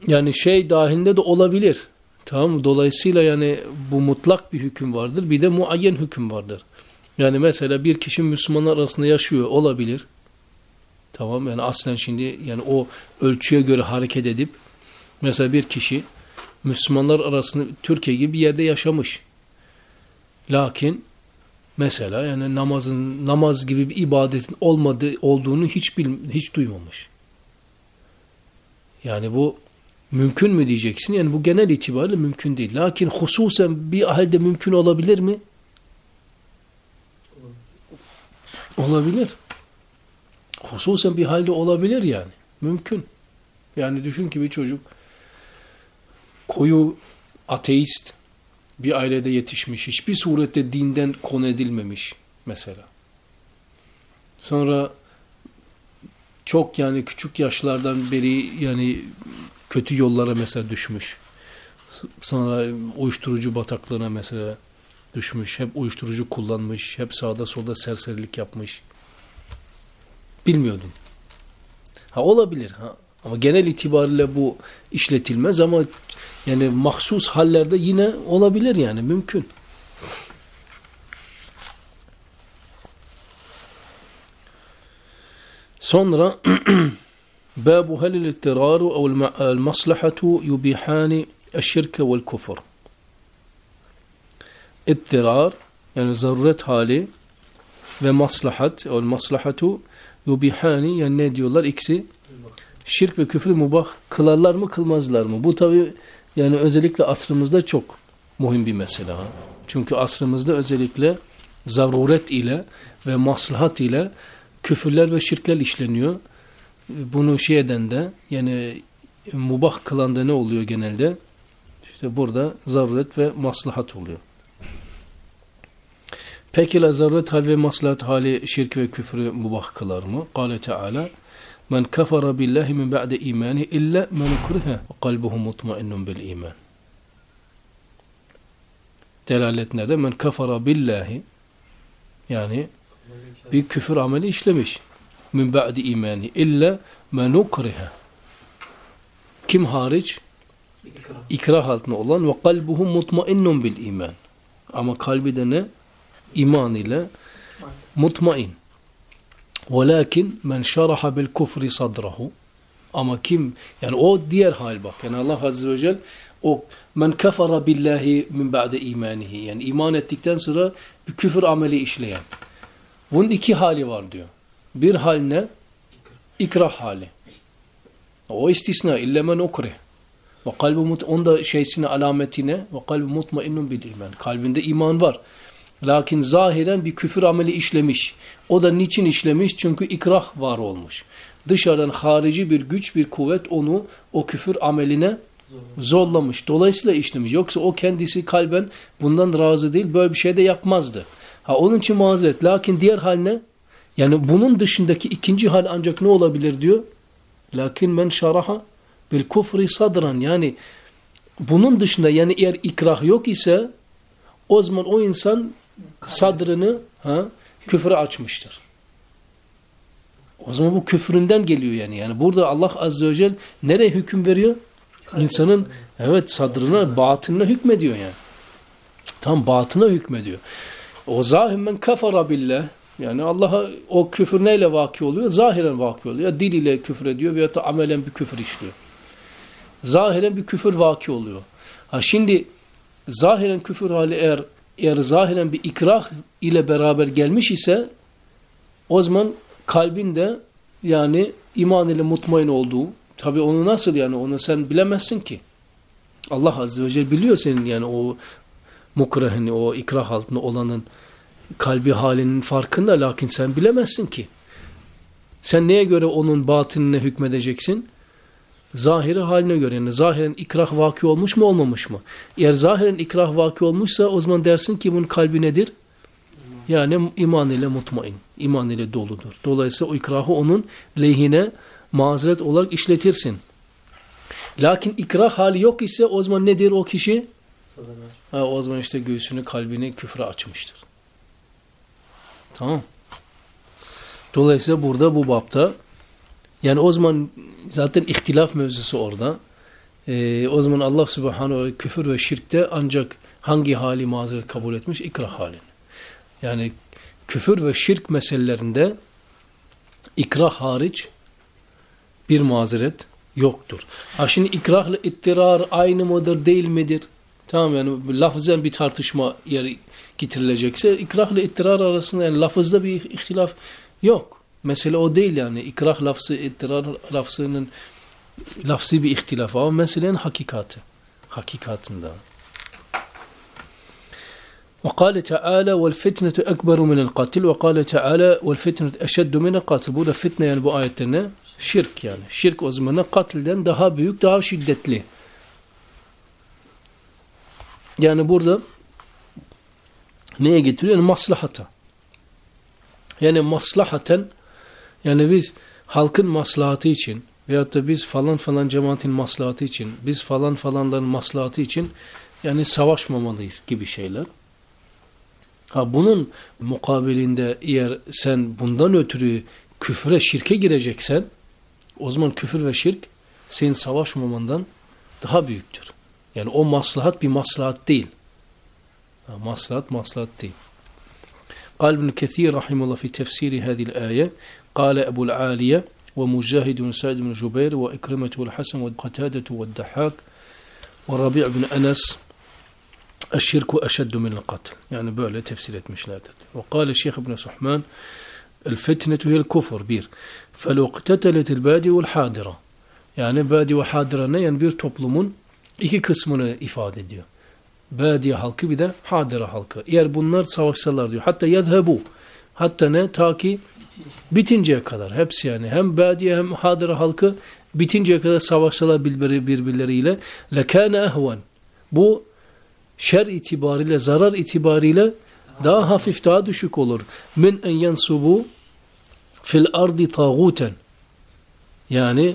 yani şey dahilinde de olabilir. Tamam mı? Dolayısıyla yani bu mutlak bir hüküm vardır. Bir de muayyen hüküm vardır. Yani mesela bir kişi Müslümanlar arasında yaşıyor olabilir. Tamam yani aslen şimdi yani o ölçüye göre hareket edip mesela bir kişi Müslümanlar arasında Türkiye gibi bir yerde yaşamış. Lakin mesela yani namazın namaz gibi bir ibadetin olmadığı olduğunu hiç bil, hiç duymamış. Yani bu mümkün mü diyeceksin? Yani bu genel itibariyle mümkün değil. Lakin hususen bir halde mümkün olabilir mi? Olabilir. Hususen bir halde olabilir yani. Mümkün. Yani düşün ki bir çocuk koyu ateist bir ailede yetişmiş, hiçbir surette dinden konu edilmemiş mesela. Sonra çok yani küçük yaşlardan beri yani kötü yollara mesela düşmüş. Sonra uyuşturucu bataklığına mesela düşmüş. Hep uyuşturucu kullanmış. Hep sağda solda serserilik yapmış. Bilmiyordum. Ha olabilir ha. Ama genel itibariyle bu işletilmez ama yani mahsus hallerde yine olabilir yani mümkün. Sonra babu helil ittiraru ev maslahatu yubihani eşşirke vel kufur. İttirar yani zaruret hali ve maslahat ev maslahatu yubihani yani ne diyorlar ikisi şirk ve küfrü mubah kılarlar mı kılmazlar mı? Bu tabi yani özellikle asrımızda çok mühim bir mesele. Çünkü asrımızda özellikle zaruret ile ve maslahat ile küfürler ve şirkler işleniyor. Bunu şey eden de yani mubah kılan da ne oluyor genelde? İşte burada zaruret ve maslahat oluyor. Peki la zaruret hal ve maslahat hali şirk ve küfrü mubah kılar mı? Kale Teala Men kafara billahi min ba'de imani illa men ukriha ve kalbuhu mutmainnun bil iman. Delalet nerede? Men kafara billahi yani bir küfür ameli işlemiş. Min ba'di imani illa men ukriha. Kim hariç? İkrah altında olan ve kalbuhu mutmainnun bil iman. Ama kalbi de ne? İman ile mutmain. Velakin men şaraha bil kufri sadrahu. Ama kim yani o diğer hal bak. Yani Allah Azze ve Celle o men kafara billahi min ba'de imanihi. Yani iman ettikten sonra bir küfür ameli işleyen. Bunun iki hali var diyor. Bir hal ne? İkrah hali. O istisna illa men ukrih. Ve kalbi onda şeysine alametine ve kalbi mutmainnun bil iman. Kalbinde iman var. Lakin zahiren bir küfür ameli işlemiş. O da niçin işlemiş? Çünkü ikrah var olmuş. Dışarıdan harici bir güç, bir kuvvet onu o küfür ameline zorlamış. Dolayısıyla işlemiş. Yoksa o kendisi kalben bundan razı değil, böyle bir şey de yapmazdı. Ha onun için mazeret. Lakin diğer hal ne? Yani bunun dışındaki ikinci hal ancak ne olabilir diyor? Lakin men şaraha bil kufri sadran. Yani bunun dışında yani eğer ikrah yok ise o zaman o insan sadrını ha, küfre açmıştır. O zaman bu küfründen geliyor yani. Yani burada Allah Azze ve Celle nereye hüküm veriyor? İnsanın evet sadrına, batınına hükmediyor yani. Tam batına hükmediyor. O zahimen kafara billah yani Allah'a o küfür neyle vaki oluyor? Zahiren vaki oluyor. Ya dil ile küfür ediyor veya da amelen bir küfür işliyor. Zahiren bir küfür vaki oluyor. Ha şimdi zahiren küfür hali eğer eğer zahiren bir ikrah ile beraber gelmiş ise o zaman kalbinde yani iman ile mutmain olduğu tabi onu nasıl yani onu sen bilemezsin ki. Allah Azze ve Celle biliyor senin yani o mukrahını o ikrah altında olanın kalbi halinin farkında lakin sen bilemezsin ki. Sen neye göre onun batınına hükmedeceksin? Zahiri haline göre yani zahiren ikrah vaki olmuş mu olmamış mı? Eğer zahiren ikrah vaki olmuşsa o zaman dersin ki bunun kalbi nedir? Yani iman ile mutmain, iman ile doludur. Dolayısıyla o ikrahı onun lehine mazeret olarak işletirsin. Lakin ikrah hali yok ise o zaman nedir o kişi? Ha, o zaman işte göğsünü, kalbini küfre açmıştır. Tamam. Dolayısıyla burada bu bapta yani o zaman zaten ihtilaf mevzusu orada. Ee, o zaman Allah subhanahu küfür ve şirkte ancak hangi hali mazeret kabul etmiş? İkrah halini. Yani küfür ve şirk meselelerinde ikrah hariç bir mazeret yoktur. Ha şimdi ikrahla ittirar aynı mıdır değil midir? Tamam yani lafzen bir tartışma yeri getirilecekse ikrahla ittirar arasında yani lafızda bir ihtilaf yok. Mesele o değil yani. İkrah lafzı, ittirar lafzının lafzı bir ihtilaf ama meselenin hakikati. Hakikatında. وقال تعالى والفتنة أكبر من القتل وقال تعالى والفتنة أشد من القتل bu da fitne yani bu ayette ne? Şirk yani. Şirk o zaman katilden daha büyük, daha şiddetli. Yani burada neye getiriyor? Yani maslahata. Yani maslahaten yani biz halkın maslahatı için veyahut da biz falan falan cemaatin maslahatı için, biz falan falanların maslahatı için yani savaşmamalıyız gibi şeyler. Ha bunun mukabilinde eğer sen bundan ötürü küfre, şirke gireceksen o zaman küfür ve şirk senin savaşmamandan daha büyüktür. Yani o maslahat bir maslahat değil. Maslahat maslahat değil. قال ابن كثير رحمه الله في تفسير هذه الآية قال أبو العالية ومجاهد سعد بن جبير وإكرمة والحسن والقتادة والدحاك والربيع بن أنس الشرك أشد من القتل يعني böyle tefsir etmişlerdir. وقال الشيخ ابن سحمان الفتنة هي الكفر bir فلو اقتتلت البادي والحاضرة ve hadira ne? Yani bir toplumun iki kısmını ifade ediyor. Badiye halkı bir de hadira halkı. Eğer bunlar savaşsalar diyor. Hatta yedhebu. Hatta ne? Ta ki bitinceye kadar. Hepsi yani. Hem badiye hem hadira halkı bitinceye kadar savaşsalar birbirleriyle. Lekâne ehven. Bu şer itibariyle, zarar itibariyle daha hafif, daha düşük olur. Min en yansubu fil ardi tağuten. Yani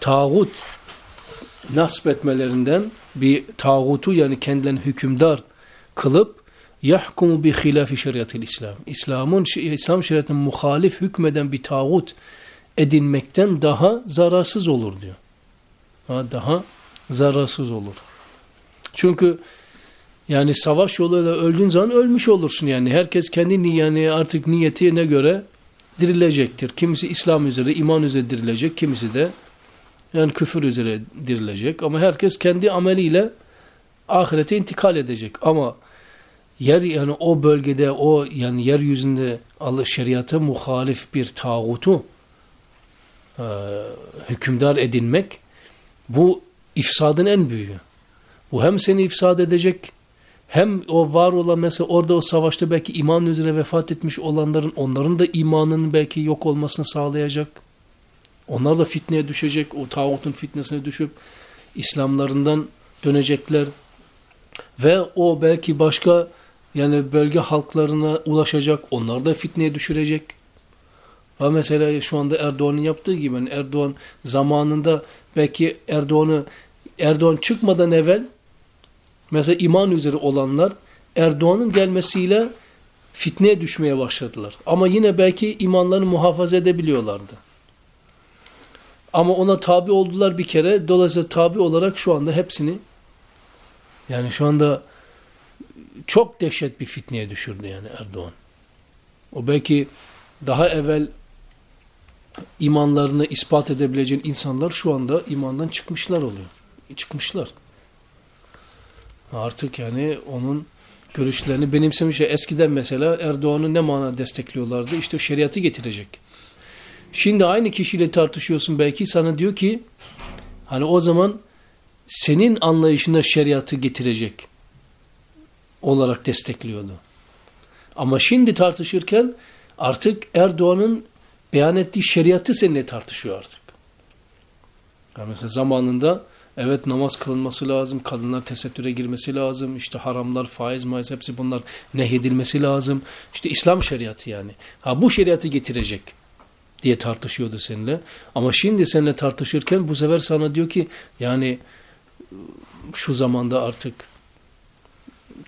tağut nasp etmelerinden bir tağutu yani kendilerini hükümdar kılıp yahkumu bi hilafi şeriatil İslam. İslam'ın İslam şeriatının muhalif hükmeden bir tağut edinmekten daha zararsız olur diyor. Ha, daha zararsız olur. Çünkü yani savaş yoluyla öldüğün zaman ölmüş olursun yani. Herkes kendi yani artık niyetine göre dirilecektir. Kimisi İslam üzere, iman üzere dirilecek, kimisi de yani küfür üzere dirilecek. Ama herkes kendi ameliyle ahirete intikal edecek. Ama yer yani o bölgede o yani yeryüzünde Allah şeriata muhalif bir tağutu e, hükümdar edinmek bu ifsadın en büyüğü. Bu hem seni ifsad edecek hem o var olan mesela orada o savaşta belki iman üzere vefat etmiş olanların onların da imanının belki yok olmasını sağlayacak. Onlar da fitneye düşecek. O tağutun fitnesine düşüp İslamlarından dönecekler. Ve o belki başka yani bölge halklarına ulaşacak. Onlar da fitneye düşürecek. Ve mesela şu anda Erdoğan'ın yaptığı gibi yani Erdoğan zamanında belki Erdoğan'ı Erdoğan çıkmadan evvel mesela iman üzere olanlar Erdoğan'ın gelmesiyle fitneye düşmeye başladılar. Ama yine belki imanlarını muhafaza edebiliyorlardı. Ama ona tabi oldular bir kere. Dolayısıyla tabi olarak şu anda hepsini yani şu anda çok dehşet bir fitneye düşürdü yani Erdoğan. O belki daha evvel imanlarını ispat edebileceğin insanlar şu anda imandan çıkmışlar oluyor. Çıkmışlar. Artık yani onun görüşlerini benimsemişler. Eskiden mesela Erdoğan'ı ne mana destekliyorlardı? İşte şeriatı getirecek. Şimdi aynı kişiyle tartışıyorsun belki sana diyor ki hani o zaman senin anlayışına şeriatı getirecek olarak destekliyordu. Ama şimdi tartışırken artık Erdoğan'ın beyan ettiği şeriatı seninle tartışıyor artık. Yani mesela zamanında evet namaz kılınması lazım, kadınlar tesettüre girmesi lazım, işte haramlar, faiz, maiz hepsi bunlar nehyedilmesi lazım. İşte İslam şeriatı yani. Ha bu şeriatı getirecek diye tartışıyordu seninle. Ama şimdi seninle tartışırken bu sefer sana diyor ki yani şu zamanda artık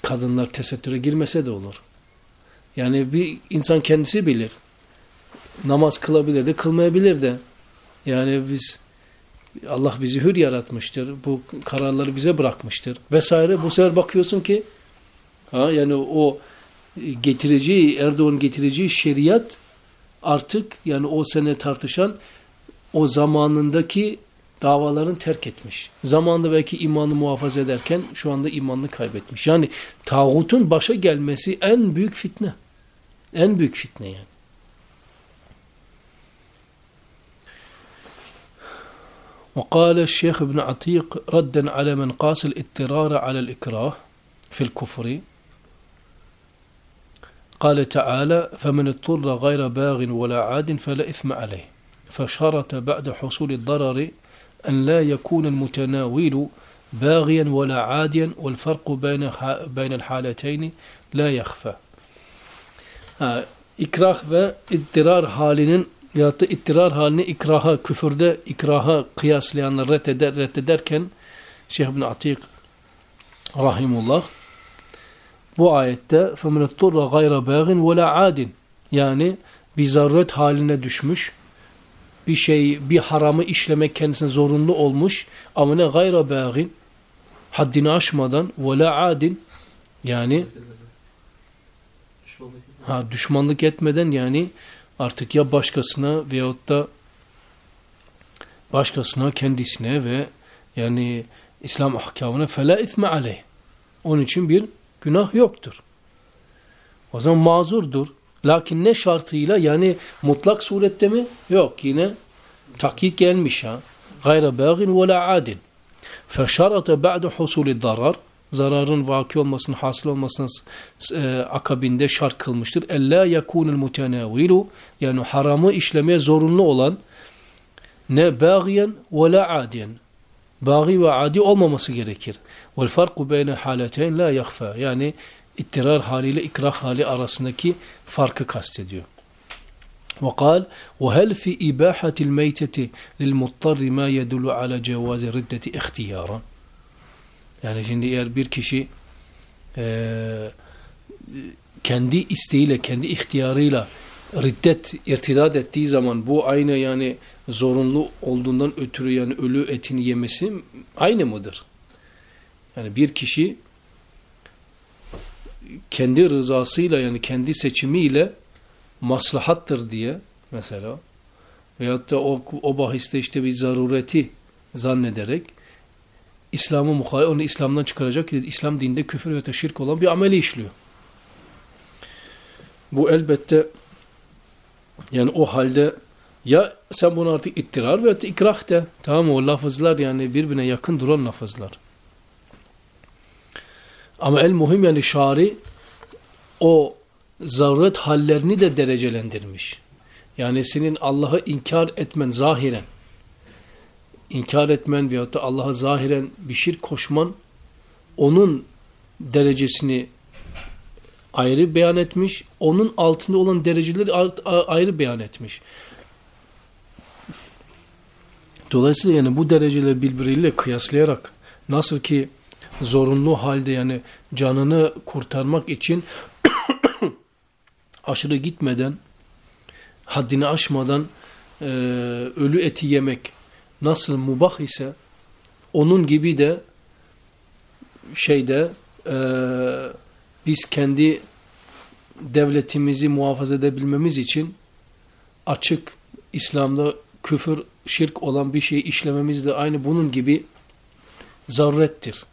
kadınlar tesettüre girmese de olur. Yani bir insan kendisi bilir. Namaz kılabilir de kılmayabilir de. Yani biz Allah bizi hür yaratmıştır. Bu kararları bize bırakmıştır. Vesaire. Bu sefer bakıyorsun ki ha, yani o getireceği Erdoğan getireceği şeriat artık yani o sene tartışan o zamanındaki davaların terk etmiş. Zamanında belki imanı muhafaza ederken şu anda imanını kaybetmiş. Yani tağutun başa gelmesi en büyük fitne. En büyük fitne yani. وقال الشيخ ابن عتيق ردا على من قاس الاضطرار على الإكراه في الكفر قال تعالى فمن اضطر غير باغ ولا عاد فلا إثم عليه. فشرط بعد حصول الضرر أن لا يكون المتناول باغيا ولا عاديا والفرق بين بين الحالتين لا يخفى. آه، إكراه واضطرار halinin ya da ittirar halini ikraha küfürde ikraha kıyaslayanlar reddeder شيخ Şeyh İbn رحمه الله. bu ayette فَمَنَ اضْطُرَّ غَيْرَ بَاغٍ وَلَا عَادٍ yani bir zaruret haline düşmüş, bir şey, bir haramı işlemek kendisine zorunlu olmuş ama ne gayra bâgin, haddini aşmadan ve la adin yani Düşmanlık. ha, düşmanlık etmeden yani artık ya başkasına veyahut da başkasına kendisine ve yani İslam ahkamına fela ithme aleyh. Onun için bir günah yoktur. O zaman mazurdur. Lakin ne şartıyla yani mutlak surette mi? Yok yine takyit gelmiş ha. Gayra bağin ve la adin. Feşarata ba'de husulü darar. Zararın vaki olmasının, hasıl olmasının e, akabinde şart kılmıştır. Ella yekunul mutenavilu yani haramı işlemeye zorunlu olan ne bağiyen ve la adiyen. Baği ve adi olmaması gerekir. Vel farku beyne halateyn la yakhfa. Yani ittirar haliyle ikrah hali arasındaki farkı kastediyor. وقال وهل في إباحة الميتة للمضطر ما يدل على جواز ردة اختيارا yani şimdi eğer bir kişi e, kendi isteğiyle, kendi ihtiyarıyla riddet, irtidat ettiği zaman bu aynı yani zorunlu olduğundan ötürü yani ölü etini yemesi aynı mıdır? Yani bir kişi kendi rızasıyla yani kendi seçimiyle maslahattır diye mesela veyahut da o, o bahiste işte bir zarureti zannederek İslam'ı muhalif, onu İslam'dan çıkaracak, İslam dinde küfür ve şirk olan bir ameli işliyor. Bu elbette yani o halde ya sen bunu artık ittirar ve ikrah de tamam o lafızlar yani birbirine yakın duran lafızlar. Ama el muhim yani şari o zaruret hallerini de derecelendirmiş. Yani senin Allah'ı inkar etmen zahiren, inkar etmen veyahut da Allah'a zahiren bir şirk koşman, onun derecesini ayrı beyan etmiş, onun altında olan dereceleri ayrı beyan etmiş. Dolayısıyla yani bu dereceleri birbiriyle kıyaslayarak nasıl ki zorunlu halde yani canını kurtarmak için aşırı gitmeden, haddini aşmadan e, ölü eti yemek nasıl mubah ise onun gibi de şeyde e, biz kendi devletimizi muhafaza edebilmemiz için açık İslam'da küfür, şirk olan bir şey işlememiz de aynı bunun gibi zarurettir.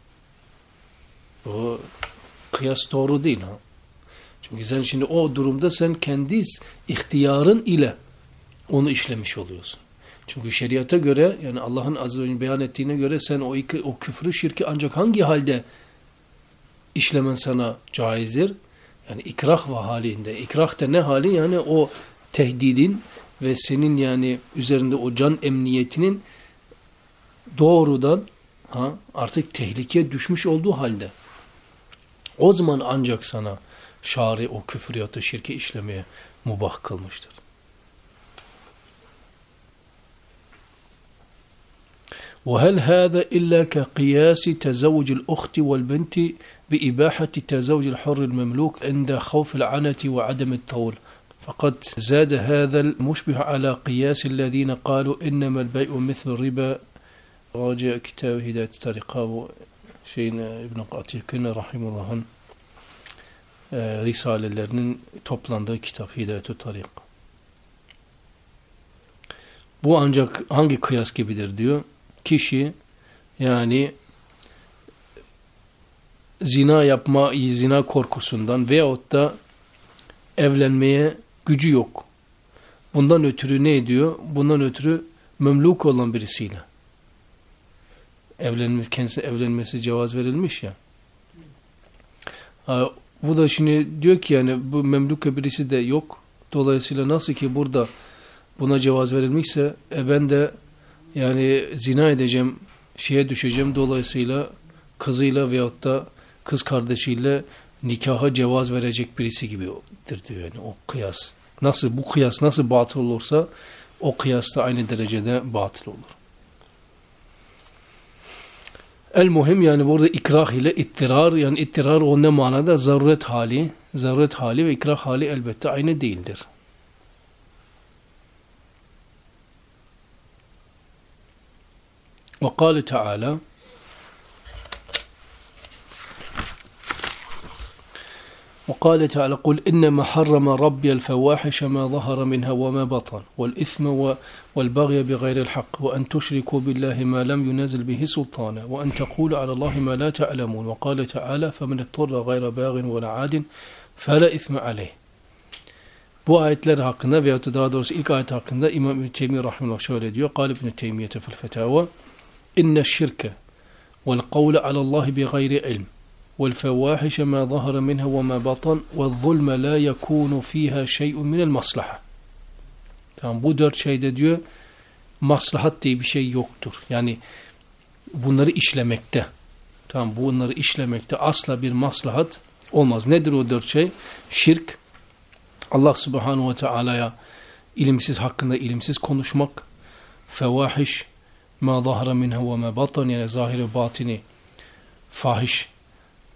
O kıyas doğru değil ha. Çünkü sen şimdi o durumda sen kendi ihtiyarın ile onu işlemiş oluyorsun. Çünkü şeriata göre yani Allah'ın az önce beyan ettiğine göre sen o, iki, o küfrü şirki ancak hangi halde işlemen sana caizdir? Yani ikrah ve halinde. İkrah da ne hali? Yani o tehdidin ve senin yani üzerinde o can emniyetinin doğrudan ha, artık tehlikeye düşmüş olduğu halde. O zaman ancak sana şari o küfriyatı şirki işlemeye mubah kılmıştır. وهل هذا إلا كقياس تزوج الأخت والبنت بإباحة تزوج الحر المملوك عند خوف العنة وعدم الطول فقد زاد هذا المشبه على قياس الذين قالوا إنما البيع مثل الربا راجع كتاب هداية الطريقة şeyin İbn Qatik'in rahimullah'ın e, risalelerinin toplandığı kitap Hidayetü Tarik. Bu ancak hangi kıyas gibidir diyor. Kişi yani zina yapma, zina korkusundan veyahut da evlenmeye gücü yok. Bundan ötürü ne ediyor? Bundan ötürü memluk olan birisiyle evlenmesi, kendisi evlenmesi cevaz verilmiş ya. Bu da şimdi diyor ki yani bu memluka birisi de yok. Dolayısıyla nasıl ki burada buna cevaz verilmişse e ben de yani zina edeceğim, şeye düşeceğim. Dolayısıyla kızıyla veyahut da kız kardeşiyle nikaha cevaz verecek birisi gibidir diyor yani o kıyas. Nasıl bu kıyas nasıl batıl olursa o kıyas da aynı derecede batıl olur. El muhim yani burada ikrah ile ittirar yani ittirar o ne manada zaruret hali zaruret hali ve ikrah hali elbette aynı değildir. Ve kâle Teala وقال تعالى قل إنما حرم ربي الفواحش ما ظهر منها وما بطن والإثم والبغي بغير الحق وأن تشركوا بالله ما لم ينزل به سلطانا وأن تقولوا على الله ما لا تعلمون وقال تعالى فمن اضطر غير باغ ولا عاد فلا إثم عليه Bu ayetler hakkında veyahut da daha doğrusu ilk ayet hakkında İmam İbn Teymiye rahimehullah şöyle diyor. Kâl İbn Teymiye fil fetâva inne şirke vel kavle alallahi bi gayri ilm والفواحش ما ظهر منها وما بطن والظلم لا يكون فيها شيء من المصلحة Tamam bu dört şeyde diyor maslahat diye bir şey yoktur. Yani bunları işlemekte. Tamam bunları işlemekte asla bir maslahat olmaz. Nedir o dört şey? Şirk, Allah subhanahu ve teala'ya ilimsiz hakkında ilimsiz konuşmak, fevahiş, ma zahara minha ve ma batan yani zahiri batini fahiş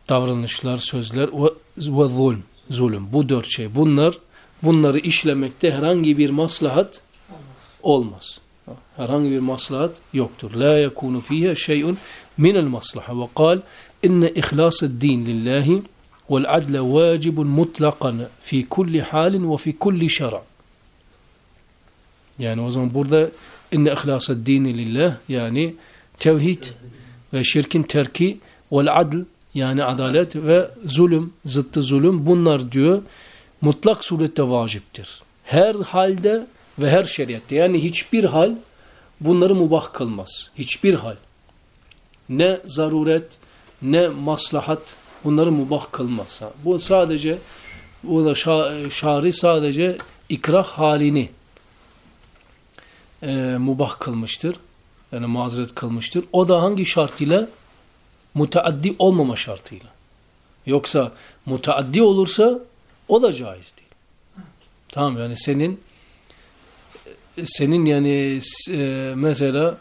davranışlar, sözler ve, ve zulüm. Bu dört şey. Bunlar bunları işlemekte herhangi bir maslahat olmaz. Herhangi bir maslahat yoktur. La yekunu fiha şey'un minel maslaha. Ve kal inne ihlased din lillahi vel adle vacibun mutlakan fi kulli halin ve fi kulli şara. Yani o zaman burada inne ihlased dini lillah yani tevhid ve şirkin terki vel adl yani adalet ve zulüm, zıttı zulüm bunlar diyor mutlak surette vaciptir. Her halde ve her şeriatte yani hiçbir hal bunları mubah kılmaz. Hiçbir hal. Ne zaruret ne maslahat bunları mubah kılmaz. Bu sadece bu da şari sadece ikrah halini e, mubah kılmıştır. Yani mazeret kılmıştır. O da hangi şart ile? Mutaaddi olmama şartıyla. Yoksa mutaaddi olursa o da caiz değil. Tamam yani senin senin yani e, mesela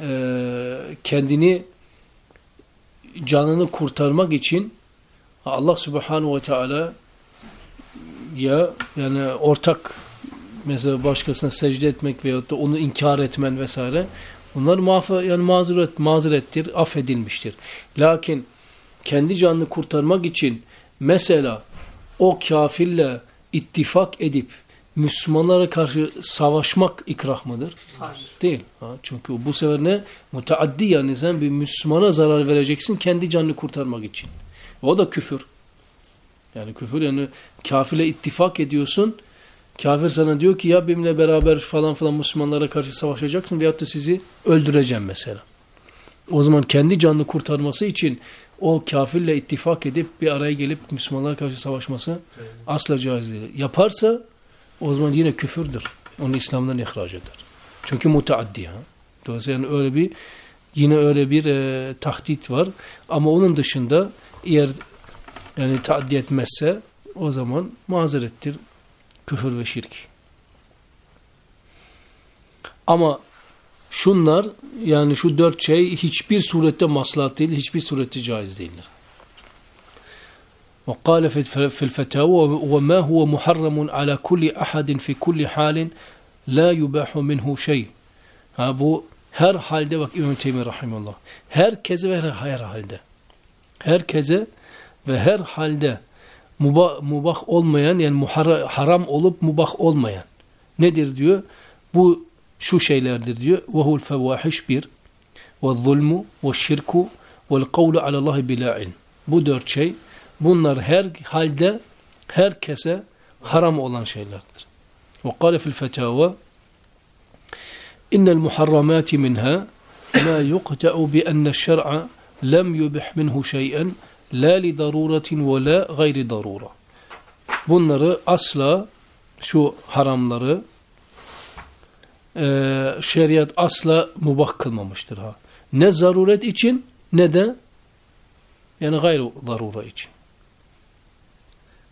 e, kendini canını kurtarmak için Allah Subhanahu ve Teala ya yani ortak mesela başkasına secde etmek veyahut da onu inkar etmen vesaire bunlar mağfa, yani mazuret, mazerettir, affedilmiştir. Lakin kendi canını kurtarmak için mesela o kafirle ittifak edip Müslümanlara karşı savaşmak ikrah mıdır? Hayır. Değil. Ha, çünkü bu sefer ne? Mutaaddi yani sen bir Müslümana zarar vereceksin kendi canını kurtarmak için. O da küfür. Yani küfür yani kafirle ittifak ediyorsun. Kafir sana diyor ki ya benimle beraber falan falan Müslümanlara karşı savaşacaksın veyahut da sizi öldüreceğim mesela. O zaman kendi canını kurtarması için o kafirle ittifak edip bir araya gelip Müslümanlara karşı savaşması asla caiz değil. Yaparsa o zaman yine küfürdür. Onu İslam'dan ihraç eder. Çünkü mutaaddi. Ha? Dolayısıyla yani öyle bir yine öyle bir e, tahdit var. Ama onun dışında eğer yani taaddi etmezse o zaman mazerettir. Küfür ve şirk. Ama şunlar yani şu dört şey hiçbir surette maslahat değil, hiçbir surette caiz değildir. وقال في الفتاوى وما هو محرم على كل أحد في كل حال لا يباح منه شيء ha bu her halde bak İmam Teymi Rahimullah herkese ve her halde herkese ve her halde mubah, mubah olmayan yani muhara, haram olup mubah olmayan. Nedir diyor? Bu şu şeylerdir diyor. hul fevahiş bir. ve şirku ve kavlu alallahi bila ilm bu dört şey. Bunlar her halde herkese haram olan şeylerdir. Fil fetâva innel muharramâti minha ma yuqta'u bi enne şer'a lem yubih minhu şey'en la li daruretin ve la gayri darura. Bunları asla şu haramları e, şeriat asla mubah kılmamıştır ha. Ne zaruret için ne de yani gayrı darura için.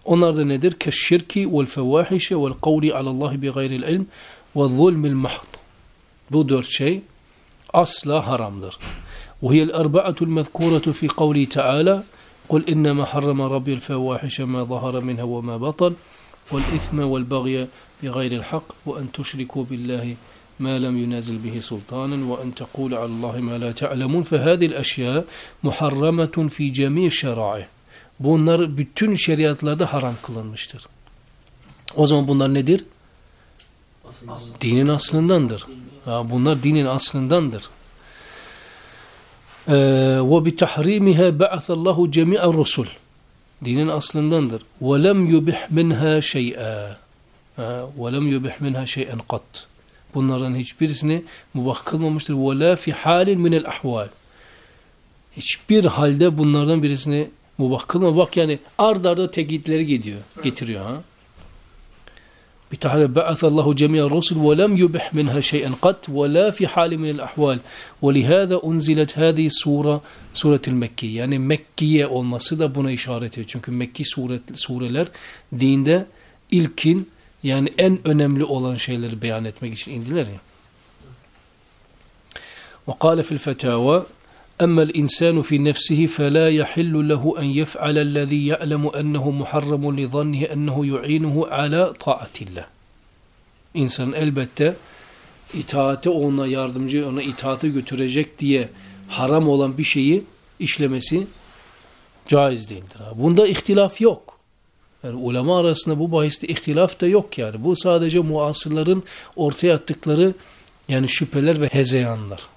Onlar da nedir? Keşşirki vel fevahişe vel kavli alallahi bi gayril ilm ve zulmil mahd. Bu dört şey asla haramdır. وهي الأربعة المذكورة في قوله تعالى قل إنما حرم ربي الفواحش ما ظهر منها وما بطن والإثم والبغي بغير الحق وأن تشركوا بالله ما لم ينازل به سلطانا وأن تقول على الله ما لا تعلمون فهذه الأشياء محرمة في جميع الشرائع Bunlar bütün şeriatlarda haram kılınmıştır. O zaman bunlar nedir? Aslında Aslı. Dinin aslındandır. Ha, bunlar dinin aslındandır. Bi tahrimiha ba'athallahu cemi'ar rusul. Dinin aslındandır. Minha şey'a. Ha, Ve lem yubih minha şey'en kat. Bunların hiçbirisini mubah kılmamıştır. La fi halin minel ahval. Hiçbir halde bunlardan birisini mubah kılma. Bak yani ard arda tekitleri gidiyor, getiriyor ha bir tane ba'athallahu cemiyen rusul ve lem yubih minha şey'en kat ve la fi hali minel ahval ve lihâze unzilet hâzi sura suretil Mekki yani Mekkiye olması da buna işaret ediyor. Çünkü Mekki suret, sureler dinde ilkin yani en önemli olan şeyleri beyan etmek için indiler ya. Ve kâle fil fetâve أما الإنسان في نفسه فلا يحل له أن يفعل الذي يعلم أنه محرم لظنه أنه يعينه على طاعة الله İnsan elbette itaate ona yardımcı, ona itaate götürecek diye haram olan bir şeyi işlemesi caiz değildir. Bunda ihtilaf yok. Yani ulema arasında bu bahiste ihtilaf da yok yani. Bu sadece muasırların ortaya attıkları yani şüpheler ve hezeyanlar.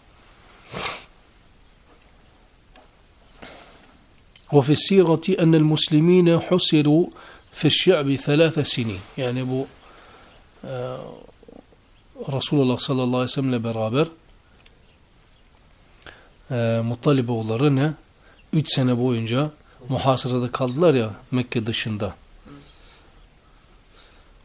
وفي السيرة أن المسلمين حسروا في الشعب ثلاث سنين yani bu e, Resulullah sallallahu aleyhi ve sellemle beraber e, Muttaliboğulları ne? Üç sene boyunca muhasırada kaldılar ya Mekke dışında.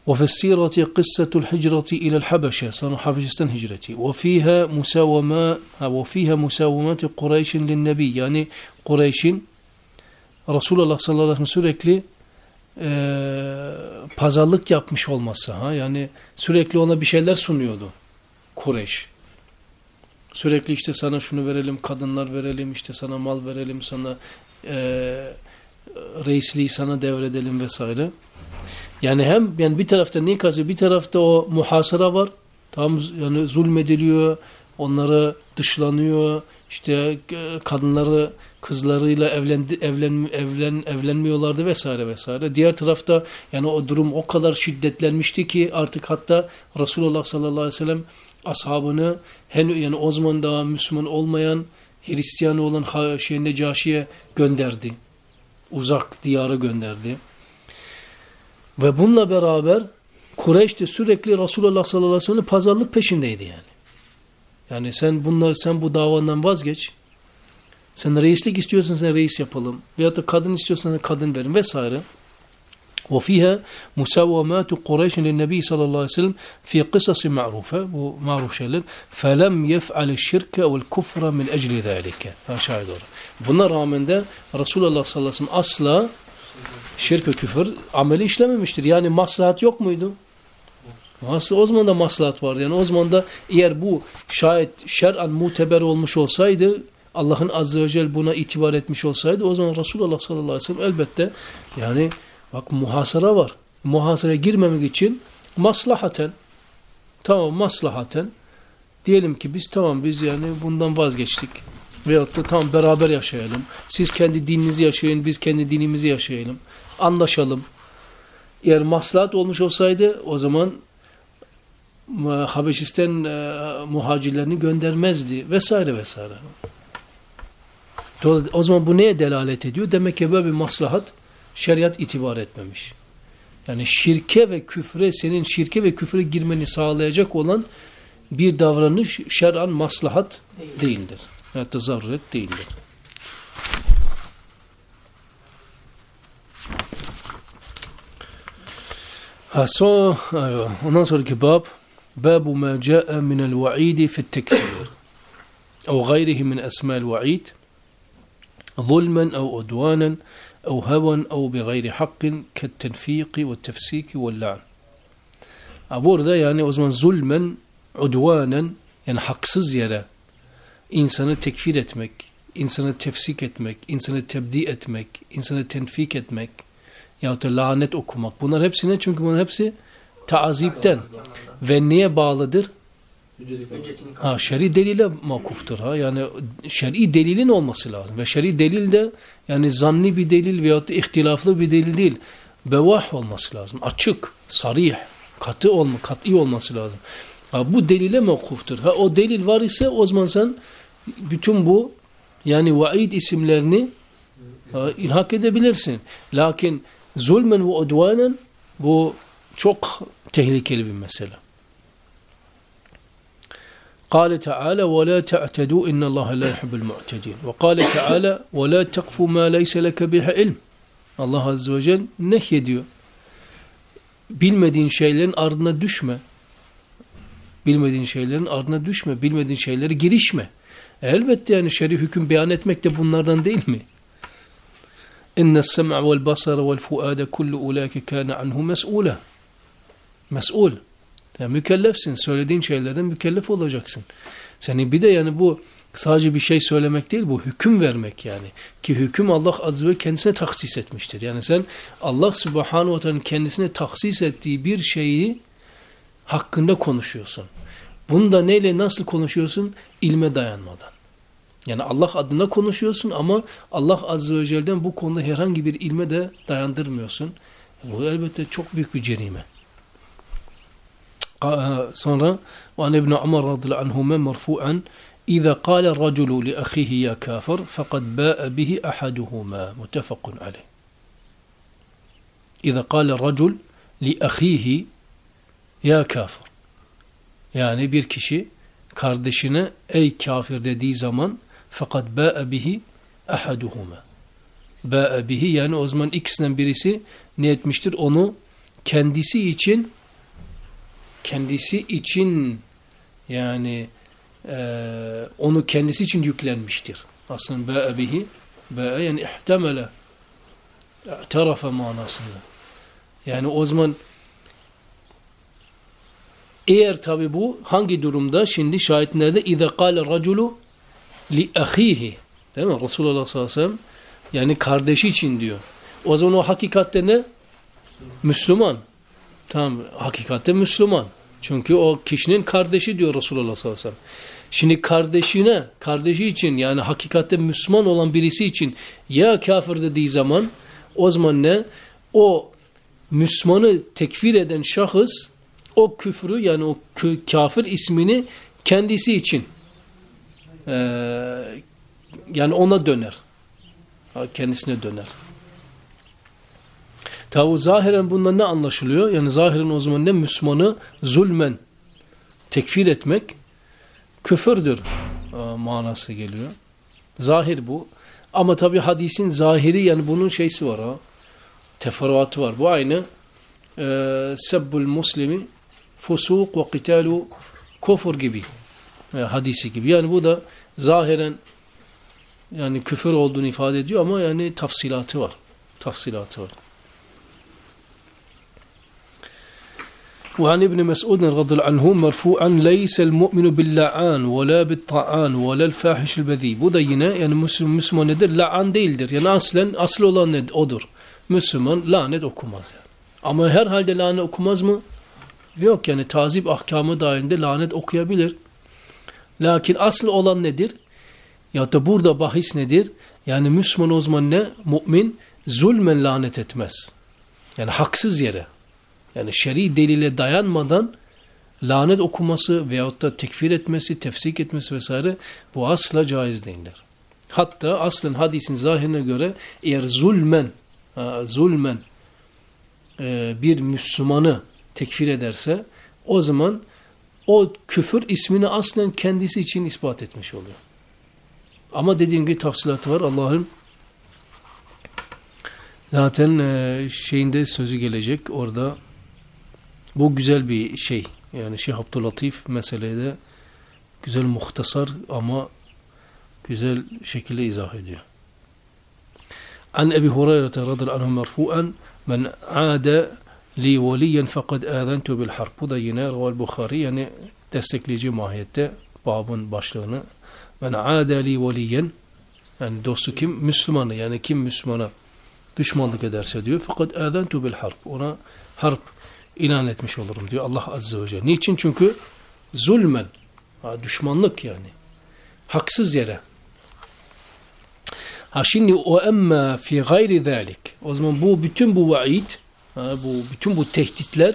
وفي السيرة قصة الهجرة إلى الحبشة صار حبشستان هجرتي وفيها مساومة وفيها مساومات قريش للنبي يعني قريش'in Resulullah sallallahu aleyhi ve sellem sürekli e, pazarlık yapmış olması. Ha? Yani sürekli ona bir şeyler sunuyordu. Kureyş. Sürekli işte sana şunu verelim, kadınlar verelim, işte sana mal verelim, sana e, reisliği sana devredelim vesaire. Yani hem yani bir tarafta ne kazıyor, bir tarafta o muhasara var. Tam yani zulmediliyor, onlara dışlanıyor, işte e, kadınları kızlarıyla evlendi, evlen, evlen, evlenmiyorlardı vesaire vesaire. Diğer tarafta yani o durum o kadar şiddetlenmişti ki artık hatta Resulullah sallallahu aleyhi ve sellem ashabını henüz yani o zaman daha Müslüman olmayan Hristiyan olan şey Necaşi'ye gönderdi. Uzak diyara gönderdi. Ve bununla beraber Kureyş de sürekli Resulullah sallallahu aleyhi ve sellem pazarlık peşindeydi yani. Yani sen bunlar sen bu davandan vazgeç. Sen reislik istiyorsan sen reis yapalım. Veyahut da kadın istiyorsan kadın verin vesaire. وفيها مساومات قريش للنبي صلى الله عليه وسلم في قصص معروفة bu maruf şeyler فلم يفعل الشرك والكفر من أجل ذلك ha şahit olur. Buna rağmen de Resulullah sallallahu aleyhi ve sellem asla şirk ve küfür ameli işlememiştir. Yani maslahat yok muydu? Aslında o zaman da maslahat vardı. Yani o zaman da eğer bu şayet şer'an muteber olmuş olsaydı Allah'ın azze ve celle buna itibar etmiş olsaydı o zaman Resulullah sallallahu aleyhi ve sellem elbette yani bak muhasara var. Muhasara girmemek için maslahaten tamam maslahaten diyelim ki biz tamam biz yani bundan vazgeçtik. Veyahut da tamam beraber yaşayalım. Siz kendi dininizi yaşayın, biz kendi dinimizi yaşayalım. Anlaşalım. Eğer maslahat olmuş olsaydı o zaman Habeşistan e, muhacirlerini göndermezdi vesaire vesaire. O zaman bu neye delalet ediyor? Demek ki böyle bir maslahat şeriat itibar etmemiş. Yani şirke ve küfre senin şirke ve küfre girmeni sağlayacak olan bir davranış şer'an maslahat Değil. değildir. Hatta zaruret değildir. Ha, son, ondan sonraki bab Babu ma ca'e minel va'idi fit tekfir. O gayrihi min esma'l va'id. ظلما أو أدوانا أو هوا أو بغير حق كالتنفيق والتفسيك واللعن. أبور ذا يعني أزمان ظلما عدوانا يعني حق سزيرا إنسانة تكفير أتمك إنسانة تفسيك أتمك إنسانة تبديء أتمك إنسانة تنفيك أتمك يا يعني تلعنت أكمك. بنا ربسي نحن بنا ربسي؟ تعذيب تن. ونية بالدر Ha şer'i delile makuftur ha. Yani şer'i delilin olması lazım. Ve şer'i delil de yani zanni bir delil veyahut da ihtilaflı bir delil değil. Bevah olması lazım. Açık, sarih, katı olma, kat'i olması lazım. Ha, bu delile makuftur. Ha o delil var ise o zaman sen bütün bu yani vaid isimlerini ha, ilhak edebilirsin. Lakin zulmen ve udvanen bu çok tehlikeli bir mesele. قال تعالى ولا تعتدوا إن الله لا يحب المعتدين وقال تعالى ولا تقف ما ليس لك به علم Allah Azze ve Celle nehyediyor. Bilmediğin şeylerin ardına düşme. Bilmediğin şeylerin ardına düşme. Bilmediğin şeylere girişme. Elbette yani şer'i hüküm beyan etmek de bunlardan değil mi? İnne sem'a vel basara vel fuade kullu ulâke kâne anhu mes'ûle. Mes'ûl. Yani mükellefsin. Söylediğin şeylerden mükellef olacaksın. Senin bir de yani bu sadece bir şey söylemek değil bu hüküm vermek yani. Ki hüküm Allah azze ve kendisine taksis etmiştir. Yani sen Allah subhanahu ve teala'nın kendisine taksis ettiği bir şeyi hakkında konuşuyorsun. Bunu da neyle nasıl konuşuyorsun? İlme dayanmadan. Yani Allah adına konuşuyorsun ama Allah azze ve celle'den bu konuda herhangi bir ilme de dayandırmıyorsun. Bu elbette çok büyük bir cerime sonra وعن ابن عمر رضي الله عنهما مرفوعا إذا قال الرجل لأخيه يا كافر فقد باء به أحدهما متفق عليه إذا قال الرجل لأخيه ya kafir. Yani bir kişi kardeşine ey kafir dediği zaman fakat ba'e bihi ahaduhuma. Ba'e bihi yani o zaman ikisinden birisi ne etmiştir? Onu kendisi için kendisi için yani e, onu kendisi için yüklenmiştir. Aslında ba'e bihi ba'e yani ihtemele tarafa manasında. Yani o zaman eğer tabi bu hangi durumda şimdi şahit nerede? İze kâle raculu li ahihi. Değil mi? Resulullah sallallahu aleyhi ve sellem yani kardeşi için diyor. O zaman o hakikatte ne? Müslüman. Tamam. Hakikatte Müslüman. Çünkü o kişinin kardeşi diyor Resulullah sallallahu aleyhi ve sellem. Şimdi kardeşine, kardeşi için yani hakikatte Müslüman olan birisi için ya kafir dediği zaman o zaman ne? O Müslümanı tekfir eden şahıs o küfrü yani o kafir ismini kendisi için e, yani ona döner. Kendisine döner. Tabi zahiren bundan ne anlaşılıyor? Yani zahiren o zaman ne Müslümanı zulmen tekfir etmek küfürdür e, manası geliyor. Zahir bu. Ama tabi hadisin zahiri yani bunun şeysi var ha. Teferruatı var. Bu aynı e, sebbul muslimi fusuk ve kitalu kufur gibi yani hadisi gibi. Yani bu da zahiren yani küfür olduğunu ifade ediyor ama yani tafsilatı var. Tafsilatı var. وعن ابن مسعود رضي الله عنه مرفوعا ليس المؤمن باللعان ولا بالطعان ولا الفاحش البذيء. Bu da yine yani Müslüman, Müslüman nedir? La'an değildir. Yani aslen asıl olan ne, odur. Müslüman lanet okumaz. Yani. Ama herhalde lanet okumaz mı? Yok yani tazip ahkamı dahilinde lanet okuyabilir. Lakin asıl olan nedir? Ya da burada bahis nedir? Yani Müslüman o zaman ne? Mümin zulmen lanet etmez. Yani haksız yere. Yani şer'i delile dayanmadan lanet okuması veyahut da tekfir etmesi, tefsik etmesi vesaire bu asla caiz değildir. Hatta aslen hadisin zahirine göre eğer zulmen zulmen e, bir Müslümanı tekfir ederse o zaman o küfür ismini aslen kendisi için ispat etmiş oluyor. Ama dediğim gibi tafsilatı var. Allah'ın zaten e, şeyinde sözü gelecek orada. Bu güzel bir şey. Yani Şeyh Abdülatif meselede güzel muhtasar ama güzel şekilde izah ediyor. An Ebi Hureyre radıyallahu anhu merfu'en men ade li veliyen fakat azentu bil harp. Bu da yine Reval Bukhari yani destekleyici mahiyette babın başlığını men ade li veliyen yani dostu kim? Müslümanı yani kim Müslümana düşmanlık ederse diyor. Fakat azentu bil harp. Ona harp ilan etmiş olurum diyor Allah Azze ve Celle. Niçin? Çünkü zulmen, düşmanlık yani. Haksız yere. Ha şimdi o emma fi gayri zalik. O zaman bu bütün bu vaid, bu bütün bu tehditler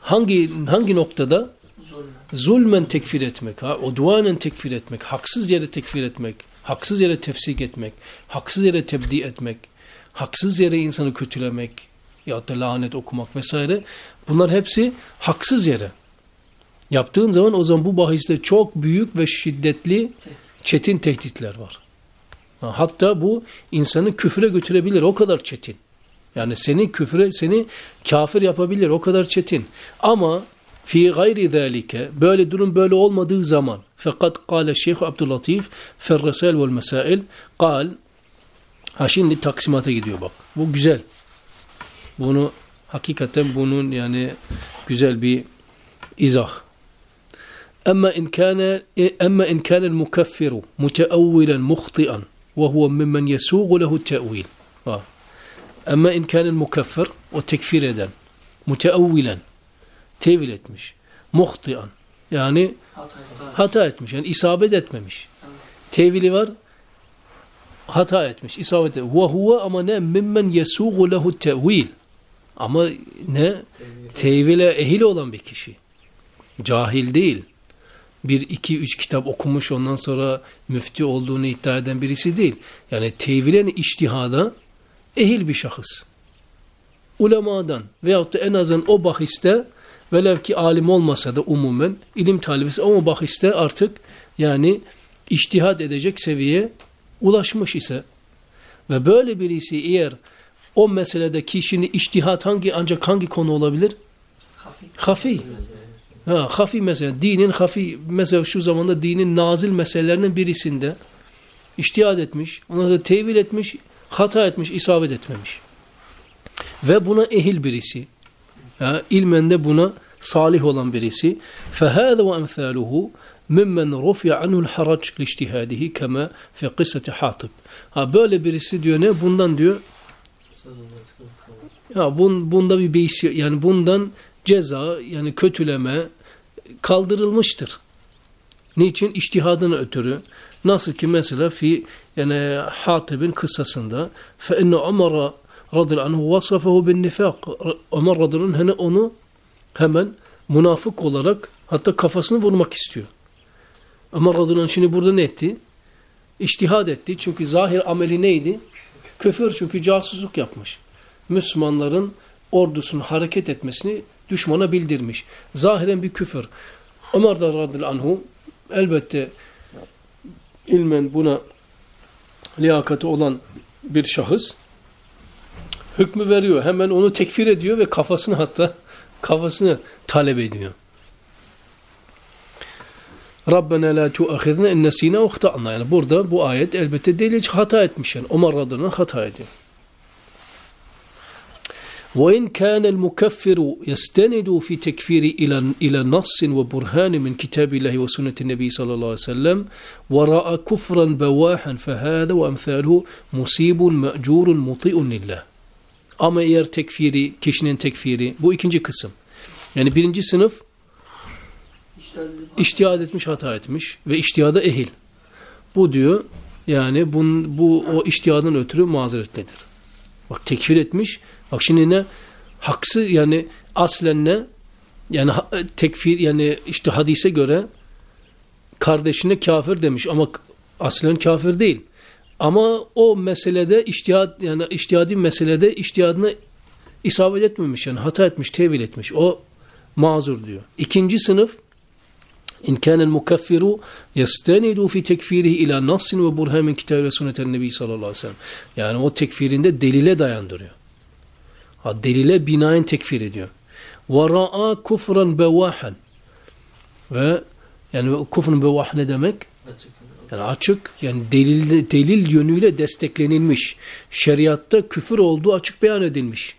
hangi hangi noktada? Zulmen. Zulmen tekfir etmek, ha, udvanen tekfir etmek, haksız yere tekfir etmek, haksız yere tefsik etmek, haksız yere tebdi etmek, haksız yere insanı kötülemek, ya da lanet okumak vesaire. Bunlar hepsi haksız yere. Yaptığın zaman o zaman bu bahiste çok büyük ve şiddetli çetin tehditler var. Ha, Hatta bu insanı küfre götürebilir. O kadar çetin. Yani seni küfre, seni kafir yapabilir. O kadar çetin. Ama fi gayri zalike böyle durum böyle olmadığı zaman fakat kâle Şeyh Abdüllatif ferresel vel mesail kal ha şimdi taksimata gidiyor bak. Bu güzel. Bunu Hakikaten bunun yani güzel bir izah. Ama in kana ama in kana mukaffiru mutaawwilan muhtian ve huve mimmen yasuğu lehu tevil. Ama in kana mukaffir o tekfir eden mutaawwilan tevil etmiş. Muhtian yani hata, etmiş. Yani isabet etmemiş. Tevili var. Hata etmiş. İsabet. Ve huve ama ne mimmen yasuğu lehu tevil ama ne tevile ehil olan bir kişi cahil değil bir, iki, üç kitap okumuş ondan sonra müftü olduğunu iddia eden birisi değil. Yani tevilen iştihada ehil bir şahıs. Ulemadan veyahut da en azından o bahiste velev ki alim olmasa da umumen ilim talebesi ama bahiste artık yani iştihad edecek seviyeye ulaşmış ise ve böyle birisi eğer o meselede kişinin iştihat hangi ancak hangi konu olabilir? Hafif. Hafi. Ha, hafi mesela dinin hafi mesela şu zamanda dinin nazil meselelerinin birisinde iştihad etmiş, ondan sonra tevil etmiş, hata etmiş, isabet etmemiş. Ve buna ehil birisi. Ha, ilmen de buna salih olan birisi. فَهَذَا وَاَمْثَالُهُ مِمَّنْ رُفْيَ عَنْهُ الْحَرَجْ لِاجْتِهَادِهِ كَمَا فِي قِسَّةِ حَاطِبْ Ha böyle birisi diyor ne? Bundan diyor ya bun, bunda bir beis yani bundan ceza yani kötüleme kaldırılmıştır. Niçin? İçtihadına ötürü. Nasıl ki mesela fi yani Hatib'in kıssasında fe inne Ömer radıyallahu anh vasafahu bin nifak. Ömer radıyallahu hani onu hemen münafık olarak hatta kafasını vurmak istiyor. Ömer radıyallahu şimdi burada ne etti? İçtihad etti. Çünkü zahir ameli neydi? Küfür çünkü casusluk yapmış. Müslümanların ordusunun hareket etmesini düşmana bildirmiş. Zahiren bir küfür. Ömer radıyallahu anhu elbette ilmen buna liyakati olan bir şahıs hükmü veriyor. Hemen onu tekfir ediyor ve kafasını hatta kafasını talep ediyor. Rabbena la tuahidna in nesina ve ihta'na. Yani burada bu ayet elbette delil hata etmiş yani. Ömer radıyallahu hata ediyor. وإن كان المكفر يستند في تكفير إلى إلى نص وبرهان من كتاب الله وسنة النبي صلى الله عليه وسلم ورأى كفرا بواحا فهذا وأمثاله مصيب مأجور مطيء لله Ama eğer tekfiri, kişinin tekfiri, bu ikinci kısım. Yani birinci sınıf İçtihad etmiş, hata etmiş ve iştihada ehil. Bu diyor, yani bun, bu o iştihadın ötürü mazeretlidir. Bak tekfir etmiş, bak şimdi ne? Haksız yani aslen ne? Yani tekfir yani işte hadise göre kardeşine kafir demiş ama aslen kafir değil. Ama o meselede iştihad yani iştihadi meselede iştihadına isabet etmemiş yani hata etmiş, tevil etmiş. O mazur diyor. İkinci sınıf İn kânel mukaffiru yestenidu fi tekfirihi ila nassin ve burhan min kitabı ve sünneten nebi sallallahu aleyhi ve sellem. Yani o tekfirinde delile dayandırıyor. Ha, delile binaen tekfir ediyor. Ve ra'a kufran bevahan. Ve yani kufrun bevah ne demek? Yani açık yani delil, delil yönüyle desteklenilmiş. Şeriatta küfür olduğu açık beyan edilmiş.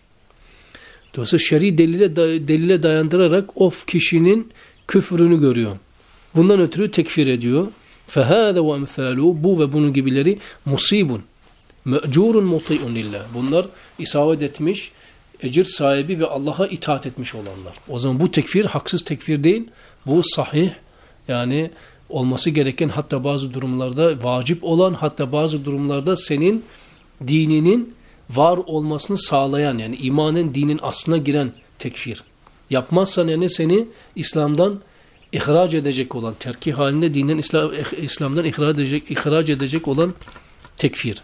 Dolayısıyla şer'i delile, delile dayandırarak of kişinin küfrünü görüyor. Bundan ötürü tekfir ediyor. فَهَذَا وَاَمْثَالُهُ Bu ve bunun gibileri musibun. Me'curun muti'un lillah. Bunlar isabet etmiş, ecir sahibi ve Allah'a itaat etmiş olanlar. O zaman bu tekfir haksız tekfir değil. Bu sahih yani olması gereken hatta bazı durumlarda vacip olan hatta bazı durumlarda senin dininin var olmasını sağlayan yani imanın dinin aslına giren tekfir. Yapmazsan yani seni İslam'dan ihraç edecek olan, terki halinde dinden İslam, İslam'dan ihraç edecek, ihraç edecek olan tekfir.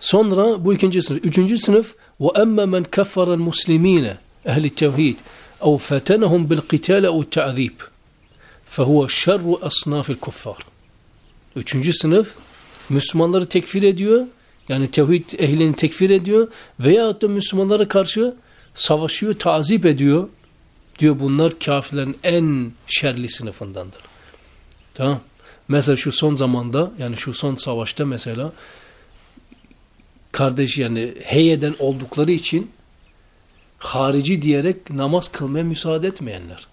Sonra bu ikinci sınıf. Üçüncü sınıf وَأَمَّا مَنْ كَفَّرَ الْمُسْلِم۪ينَ اَهْلِ التَّوْهِيدِ اَوْ فَتَنَهُمْ بِالْقِتَالَ اَوْ التَّعْذِيبِ فَهُوَ شَرُّ أَصْنَافِ الْكُفَّارِ Üçüncü sınıf Müslümanları tekfir ediyor. Yani tevhid ehlini tekfir ediyor. Veyahut da Müslümanlara karşı savaşıyor, tazip ediyor. Diyor bunlar kafirlerin en şerli sınıfındandır. Tamam. Mesela şu son zamanda yani şu son savaşta mesela kardeş yani heyeden oldukları için harici diyerek namaz kılmaya müsaade etmeyenler.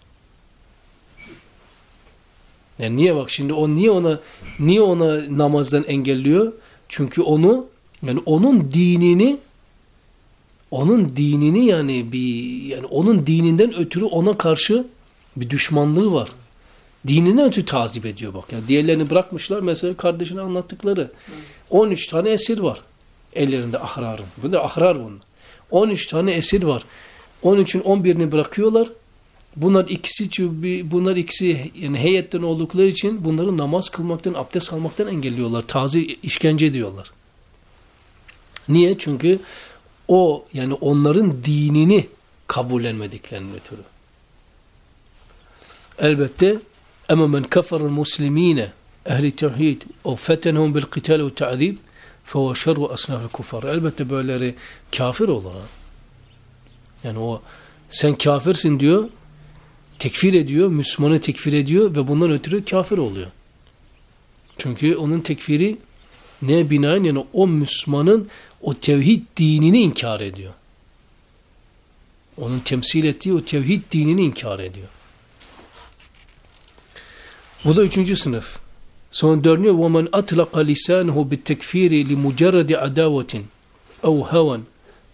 Yani niye bak şimdi o niye ona niye ona namazdan engelliyor? Çünkü onu yani onun dinini onun dinini yani bir yani onun dininden ötürü ona karşı bir düşmanlığı var. Dininden ötürü tazip ediyor bak. Yani diğerlerini bırakmışlar mesela kardeşine anlattıkları. 13 tane esir var ellerinde ahrarın. Bu da ahrar bunlar. 13 tane esir var. 13'ün 11'ini bırakıyorlar. Bunlar ikisi bunlar ikisi yani heyetten oldukları için bunları namaz kılmaktan, abdest almaktan engelliyorlar. Taze işkence ediyorlar. Niye? Çünkü o yani onların dinini kabullenmediklerinden ötürü. Elbette ama men kafarul muslimine ehli tevhid o fetenhum bil qital ve ta'zib fehuve şerru asnafil kufar. Elbette böyleleri kafir olur. Yani o sen kafirsin diyor, tekfir ediyor, Müslümanı tekfir ediyor ve bundan ötürü kafir oluyor. Çünkü onun tekfiri ne binaen yani o Müslümanın o tevhid dinini inkar ediyor. Onun temsil ettiği o tevhid dinini inkar ediyor. Bu da üçüncü sınıf. Sonra dönüyor وَمَنْ أَطْلَقَ لِسَانَهُ بِالتَّكْفِيرِ لِمُجَرَّدِ عَدَاوَةٍ أو هوى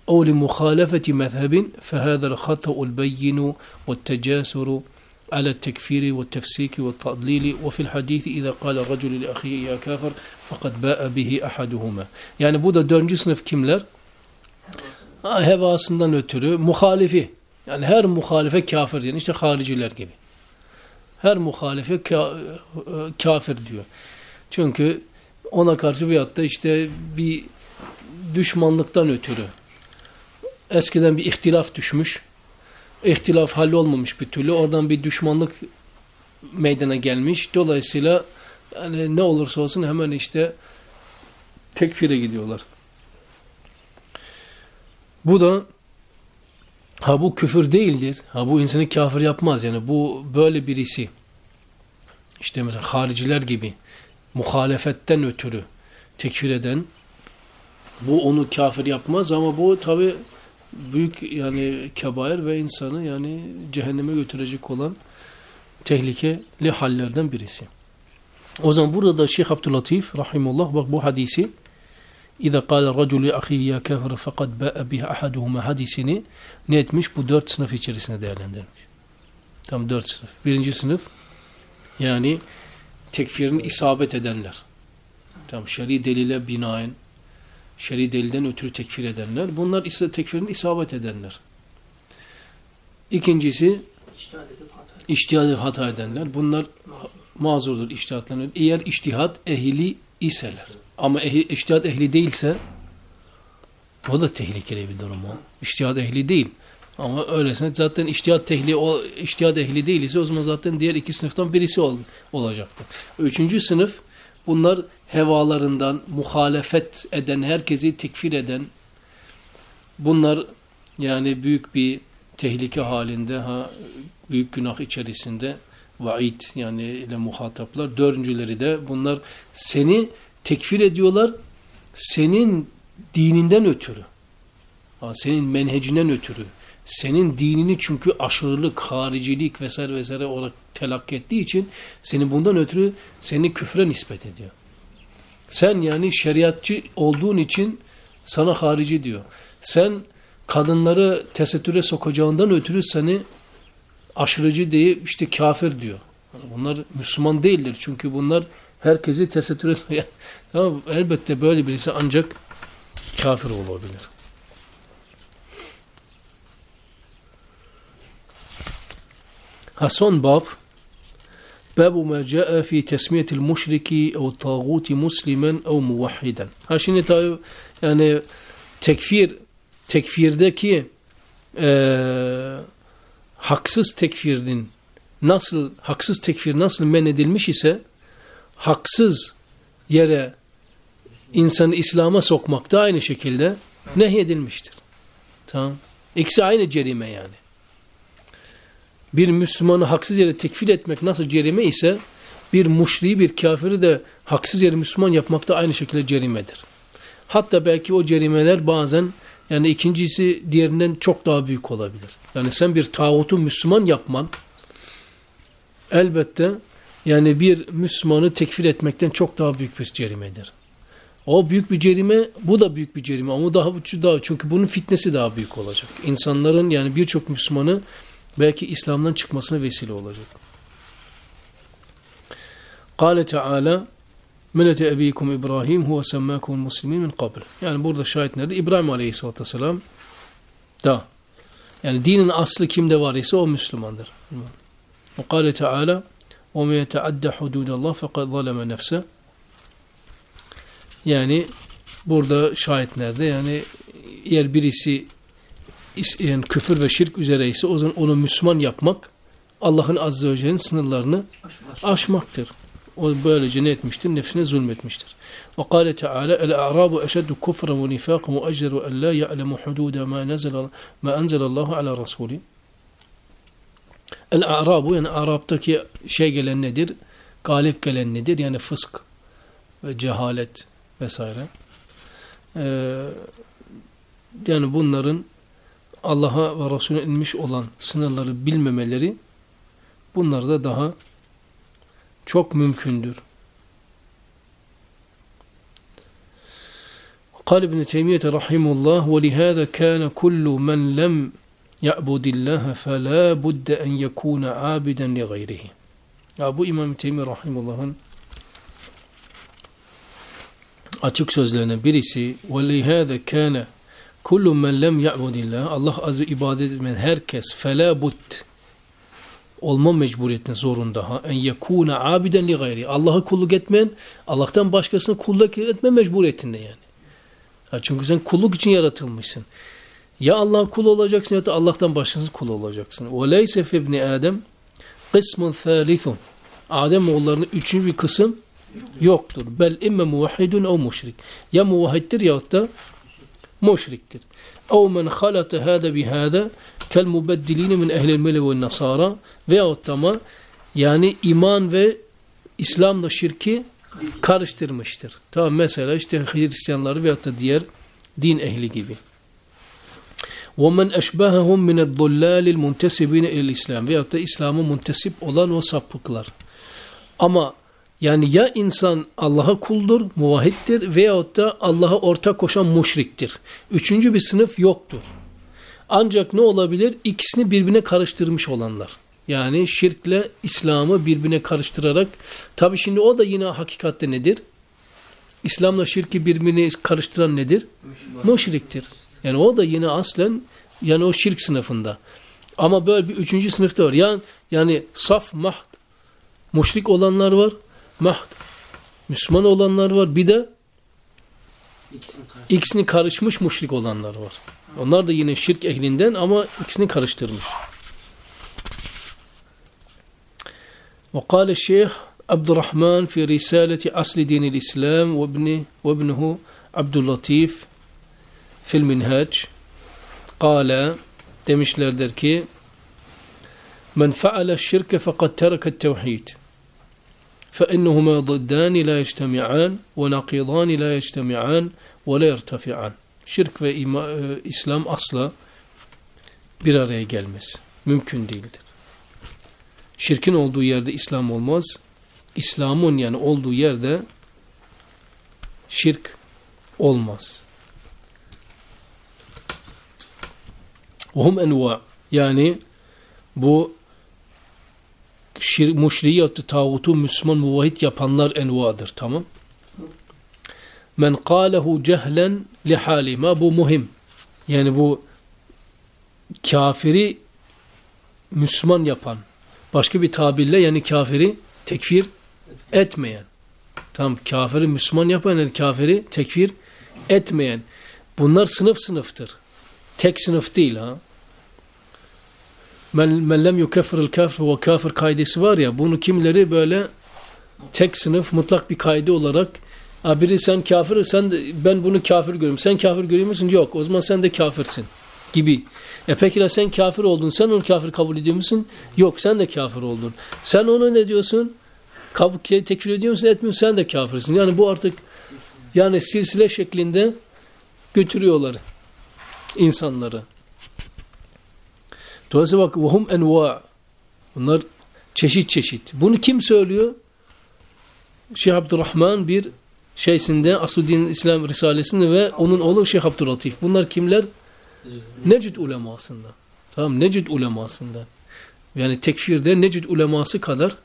أو لمخالفة مذهب فهذا الخطأ البين والتجاسر على التكفير والتفسيك والتضليل وفي الحديث إذا قال الرجل لأخيه يا كافر fakat ba'a bihi ahaduhuma. Yani bu da dördüncü sınıf kimler? Ha, hevasından ötürü muhalifi. Yani her muhalife kafir diyor. İşte hariciler gibi. Her muhalife ka e, kafir diyor. Çünkü ona karşı veyahut da işte bir düşmanlıktan ötürü eskiden bir ihtilaf düşmüş. İhtilaf hallolmamış bir türlü. Oradan bir düşmanlık meydana gelmiş. Dolayısıyla yani ne olursa olsun hemen işte tekfire gidiyorlar. Bu da Ha bu küfür değildir. Ha bu insanı kafir yapmaz. Yani bu böyle birisi işte mesela hariciler gibi muhalefetten ötürü tekfir eden bu onu kafir yapmaz ama bu tabi büyük yani kebair ve insanı yani cehenneme götürecek olan tehlikeli hallerden birisi. O zaman burada Şeyh Abdülatif rahimullah bak bu hadisi İza kâle racul li ahihi ya kafir fakat bâ'e biha ahaduhuma hadisini ne etmiş? Bu dört sınıf içerisinde değerlendirmiş. Tam dört sınıf. Birinci sınıf yani tekfirin isabet edenler. Tam şer'i delile binaen şer'i delilden ötürü tekfir edenler. Bunlar ise tekfirin isabet edenler. İkincisi iştihad edip hata edenler. Bunlar mazurdur iştihatlarına. Eğer iştihat ehli iseler. Ama ehli, iştihat ehli değilse o da tehlikeli bir durum o. İştihat ehli değil. Ama öylesine zaten iştihat ehli, o iştihat ehli değilse o zaman zaten diğer iki sınıftan birisi ol, olacaktır. Üçüncü sınıf bunlar hevalarından muhalefet eden, herkesi tekfir eden bunlar yani büyük bir tehlike halinde ha büyük günah içerisinde vaid yani ile muhataplar. Dördüncüleri de bunlar seni tekfir ediyorlar senin dininden ötürü. Senin menhecinden ötürü. Senin dinini çünkü aşırılık, haricilik vesaire vesaire olarak telakki ettiği için seni bundan ötürü seni küfre nispet ediyor. Sen yani şeriatçı olduğun için sana harici diyor. Sen kadınları tesettüre sokacağından ötürü seni aşırıcı diye işte kafir diyor. Bunlar Müslüman değildir. Çünkü bunlar herkesi tesettüre sokuyor. tamam, elbette böyle birisi ancak kafir olabilir. Ha son bab Babu ma caa fi tesmiyetil müşriki ev tağuti muslimen ev muvahhiden. Ha şimdi tabi yani tekfir tekfirdeki e, haksız tekfirdin nasıl haksız tekfir nasıl men edilmiş ise haksız yere insanı İslam'a sokmak da aynı şekilde nehyedilmiştir. Tamam. İkisi aynı cerime yani. Bir Müslümanı haksız yere tekfir etmek nasıl cerime ise bir muşriyi bir kafiri de haksız yere Müslüman yapmak da aynı şekilde cerimedir. Hatta belki o cerimeler bazen yani ikincisi diğerinden çok daha büyük olabilir. Yani sen bir tağutu Müslüman yapman elbette yani bir Müslümanı tekfir etmekten çok daha büyük bir cerimedir. O büyük bir cerime, bu da büyük bir cerime ama daha daha çünkü bunun fitnesi daha büyük olacak. İnsanların yani birçok Müslümanı belki İslam'dan çıkmasına vesile olacak. Kale Teala Millete ebikum İbrahim huve semmâkum muslimin min qabl. Yani burada şahit nerede? İbrahim Aleyhisselatü Vesselam da. Yani dinin aslı kimde var ise o Müslümandır. Ve kâle Teala وَمَا يَتَعَدَّ حُدُودَ اللّٰهِ فَقَدْ ظَلَمَ نَفْسَهِ Yani burada şahit nerede? Yani eğer birisi yani küfür ve şirk üzereyse o zaman onu Müslüman yapmak Allah'ın azze ve celle'nin sınırlarını aşmaktır. O böylece ne etmiştir? Nefsine zulmetmiştir. Ve kâle Teala el-a'rabu eşeddu kufran ve nifâkun ve ecderu en la ya'lemu nezela ma enzelallahu ala rasulih. El-a'rabu yani Arap'taki şey gelen nedir? Galip gelen nedir? Yani fısk ve cehalet vesaire. Ee, yani bunların Allah'a ve Resulüne inmiş olan sınırları bilmemeleri bunlar da daha çok mümkündür. قال ابن تيمية رحمه الله ولهذا كان كل من لم يعبد الله فلا بد أن يكون عابدا لغيره ya bu İmam Teymi Rahimullah'ın açık sözlerinden birisi وَلِهَذَا كَانَ كُلُّ مَنْ لَمْ يَعْبُدِ اللّٰهِ Allah azı ibadet etmeyen herkes فَلَا بُدْ olma mecburiyetine zorunda ha en yekuna abiden li gayri. Allah'a kulluk etmeyen Allah'tan başkasına kulluk etme mecburiyetinde yani. Ha çünkü sen kulluk için yaratılmışsın. Ya Allah'ın kulu olacaksın ya da Allah'tan başkasının kulu olacaksın. Leyse fi ibni Adem kısmun thalithun. Adem oğullarının üçüncü bir kısım yoktur. Bel imme muvahhidun ev müşrik. Ya muvahhiddir ya da müşriktir. Ev men halate hâde bihâde kel mubeddiline min ehlil mele ve nasara veyahut ama yani iman ve İslam'la şirki karıştırmıştır. Tamam mesela işte Hristiyanları veyahut da diğer din ehli gibi. وَمَنْ اَشْبَهَهُمْ مِنَ الضُّلَّالِ الْمُنْتَسِبِينَ اِلَى İslam veyahut da İslam'a muntesip olan o sapıklar. Ama yani ya insan Allah'a kuldur, muvahhiddir veyahut da Allah'a ortak koşan müşriktir. Üçüncü bir sınıf yoktur. Ancak ne olabilir? İkisini birbirine karıştırmış olanlar. Yani şirkle İslam'ı birbirine karıştırarak tabi şimdi o da yine hakikatte nedir? İslam'la şirki birbirine karıştıran nedir? Müşriktir. Yani o da yine aslen yani o şirk sınıfında. Ama böyle bir üçüncü sınıfta var. Yani, yani saf, mahd, müşrik olanlar var Mahd, Müslüman olanlar var. Bir de ikisini karışmış müşrik olanlar var. Onlar da yine şirk ehlinden ama ikisini karıştırmış. وقال الشيخ عبد الرحمن في رسالة أصل دين الإسلام وابنه, وابنه عبد اللطيف fil minhac kâle demişlerdir ki Men feale şirke fakat tereket tevhid. فإنهما ضدان لا يجتمعان ونقيضان لا يجتمعان ولا يرتفعان. Şirk ve ima, e, İslam asla bir araya gelmez. Mümkün değildir. Şirkin olduğu yerde İslam olmaz. İslam'ın yani olduğu yerde şirk olmaz. Vahum enva yani bu şir, muşriyatı tağutu Müslüman muvahhid yapanlar envadır tamam. Men kâlehu cehlen lihalima bu muhim. Yani bu kafiri Müslüman yapan. Başka bir tabirle yani kafiri tekfir etmeyen. Tamam kafiri Müslüman yapan yani kafiri tekfir etmeyen. Bunlar sınıf sınıftır. Tek sınıf değil ha. Men, lem yukeffiril kafir ve kafir kaidesi var ya bunu kimleri böyle tek sınıf mutlak bir kaide olarak Ha biri sen kafir, sen de, ben bunu kafir görüyorum. Sen kafir görüyor musun? Yok. O zaman sen de kafirsin gibi. E peki la sen kafir oldun. Sen onu kafir kabul ediyor musun? Yok. Sen de kafir oldun. Sen onu ne diyorsun? Kabul tekfir ediyor musun? Etmiyorsun. Sen de kafirsin. Yani bu artık yani silsile şeklinde götürüyorlar insanları. Dolayısıyla bak vahum enva. Bunlar çeşit çeşit. Bunu kim söylüyor? Şeyh Abdurrahman bir şeysinde Asuddin İslam Risalesinde ve onun oğlu Şeyh Abdurlatif. Bunlar kimler? Necid ulemasında. Tamam Necid ulemasından. Yani tekfirde Necid uleması kadar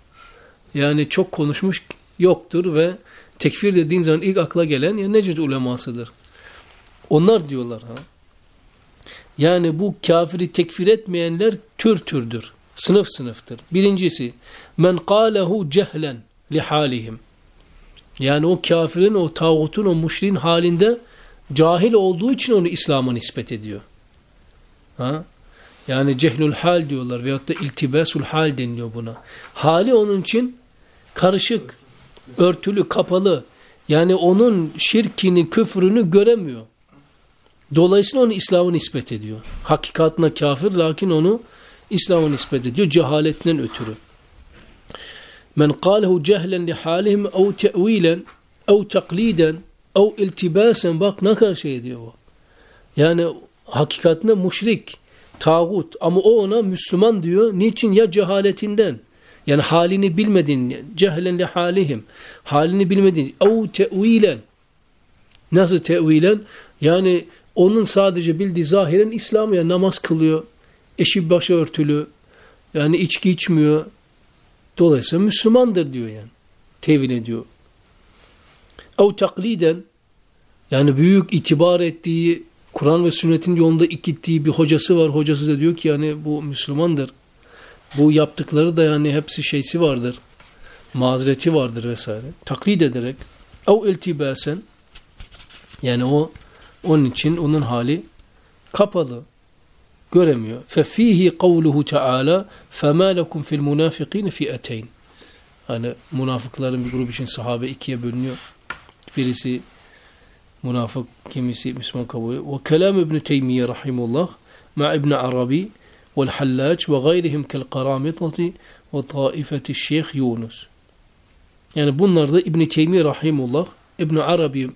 yani çok konuşmuş yoktur ve tekfir dediğin zaman ilk akla gelen ya Necid ulemasıdır. Onlar diyorlar ha. Yani bu kafiri tekfir etmeyenler tür türdür. Sınıf sınıftır. Birincisi men kâlehu cehlen lihalihim. Yani o kafirin, o tağutun, o müşriğin halinde cahil olduğu için onu İslam'a nispet ediyor. Ha? Yani cehlül hal diyorlar veyahut da iltibasul hal deniliyor buna. Hali onun için karışık, örtülü, kapalı. Yani onun şirkini, küfrünü göremiyor. Dolayısıyla onu İslam'a nispet ediyor. Hakikatına kafir lakin onu İslam'a nispet ediyor cehaletinden ötürü. Men kâlehu cehlen li halihim ev te'vilen ev takliden ev iltibasen bak ne kadar şey diyor o. Yani hakikatinde muşrik, tağut ama o ona Müslüman diyor. Niçin? Ya cehaletinden. Yani halini bilmedin. Cehlen li halihim. Halini bilmedin. Ev te'vilen. Nasıl te'vilen? Yani onun sadece bildiği zahiren İslam ya namaz kılıyor. Eşi başı örtülü. Yani içki içmiyor. Dolayısıyla Müslümandır diyor yani. Tevil ediyor. Ev takliden yani büyük itibar ettiği Kur'an ve sünnetin yolunda gittiği bir hocası var. Hocası da diyor ki yani bu Müslümandır. Bu yaptıkları da yani hepsi şeysi vardır. Mazereti vardır vesaire. Taklit ederek ev iltibasen yani o onun için onun hali kapalı göremiyor. فَفِيهِ قَوْلُهُ تَعَالَى فَمَا لَكُمْ فِي الْمُنَافِقِينَ فِيَتَيْنِ Hani münafıkların bir grup için sahabe ikiye bölünüyor. Birisi münafık, kimisi Müslüman kabul ediyor. وَكَلَامُ İbn Teymiye rahimullah مع İbn Arabi والحلاج وغيرهم كالقرامطة وطائفة الشيخ Yunus. Yani bunlar da İbn Teymiye rahimullah İbn Arabi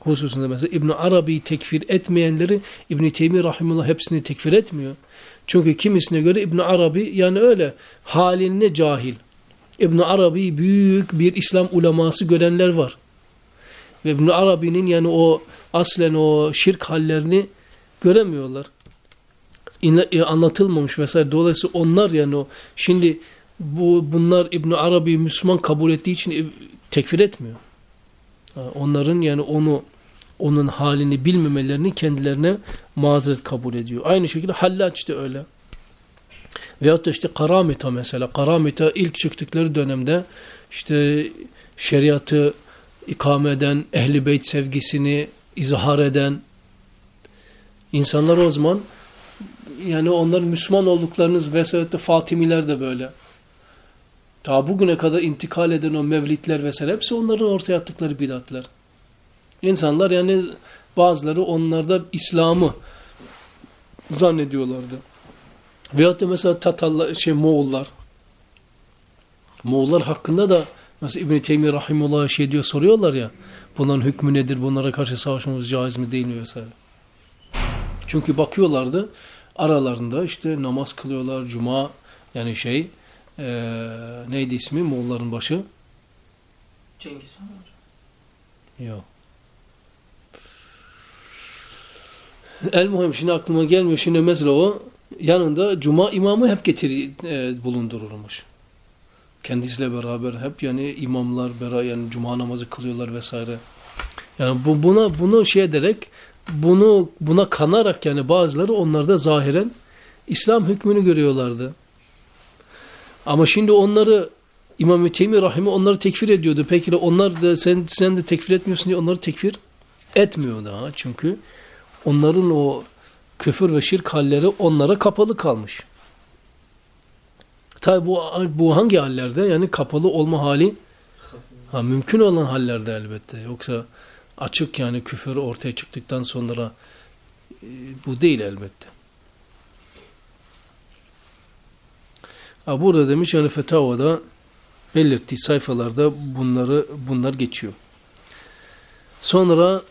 hususunda mesela İbn Arabi tekfir etmeyenleri İbn Teymi rahimullah hepsini tekfir etmiyor. Çünkü kimisine göre İbn Arabi yani öyle haline cahil. İbn Arabi büyük bir İslam uleması görenler var. Ve İbn Arabi'nin yani o aslen o şirk hallerini göremiyorlar. İn, anlatılmamış vesaire. Dolayısıyla onlar yani o şimdi bu bunlar İbn Arabi Müslüman kabul ettiği için tekfir etmiyor. Onların yani onu onun halini bilmemelerini kendilerine mazeret kabul ediyor. Aynı şekilde Hallaç da öyle. Veyahut da işte Karamita mesela. Karamita ilk çıktıkları dönemde işte şeriatı ikame eden, ehli beyt sevgisini izhar eden insanlar o zaman yani onların Müslüman olduklarınız vesaire Fatimiler de böyle. Ta bugüne kadar intikal eden o mevlitler vesaire hepsi onların ortaya attıkları bidatlar. İnsanlar yani bazıları onlarda İslam'ı zannediyorlardı. Veyahut da mesela Tatarlar, şey Moğollar. Moğollar hakkında da mesela İbn-i Teymiye Rahimullah şey diyor soruyorlar ya bunların hükmü nedir, bunlara karşı savaşmamız caiz mi değil mi vesaire. Çünkü bakıyorlardı aralarında işte namaz kılıyorlar, cuma yani şey eee neydi ismi Moğolların başı? Cengiz Han hocam. Yok. El muhim şimdi aklıma gelmiyor. Şimdi mesela o yanında cuma imamı hep getir e, bulundurulmuş. Kendisiyle beraber hep yani imamlar beraber yani cuma namazı kılıyorlar vesaire. Yani bu buna bunu şey ederek bunu buna kanarak yani bazıları onlarda zahiren İslam hükmünü görüyorlardı. Ama şimdi onları İmam-ı Teymi Rahimi onları tekfir ediyordu. Peki onlar da sen, sen de tekfir etmiyorsun diye onları tekfir etmiyor daha. Çünkü onların o küfür ve şirk halleri onlara kapalı kalmış. Tabi bu, bu hangi hallerde? Yani kapalı olma hali ha, mümkün olan hallerde elbette. Yoksa açık yani küfür ortaya çıktıktan sonra e, bu değil elbette. Burada demiş Ali Fetava'da belirttiği sayfalarda bunları bunlar geçiyor. Sonra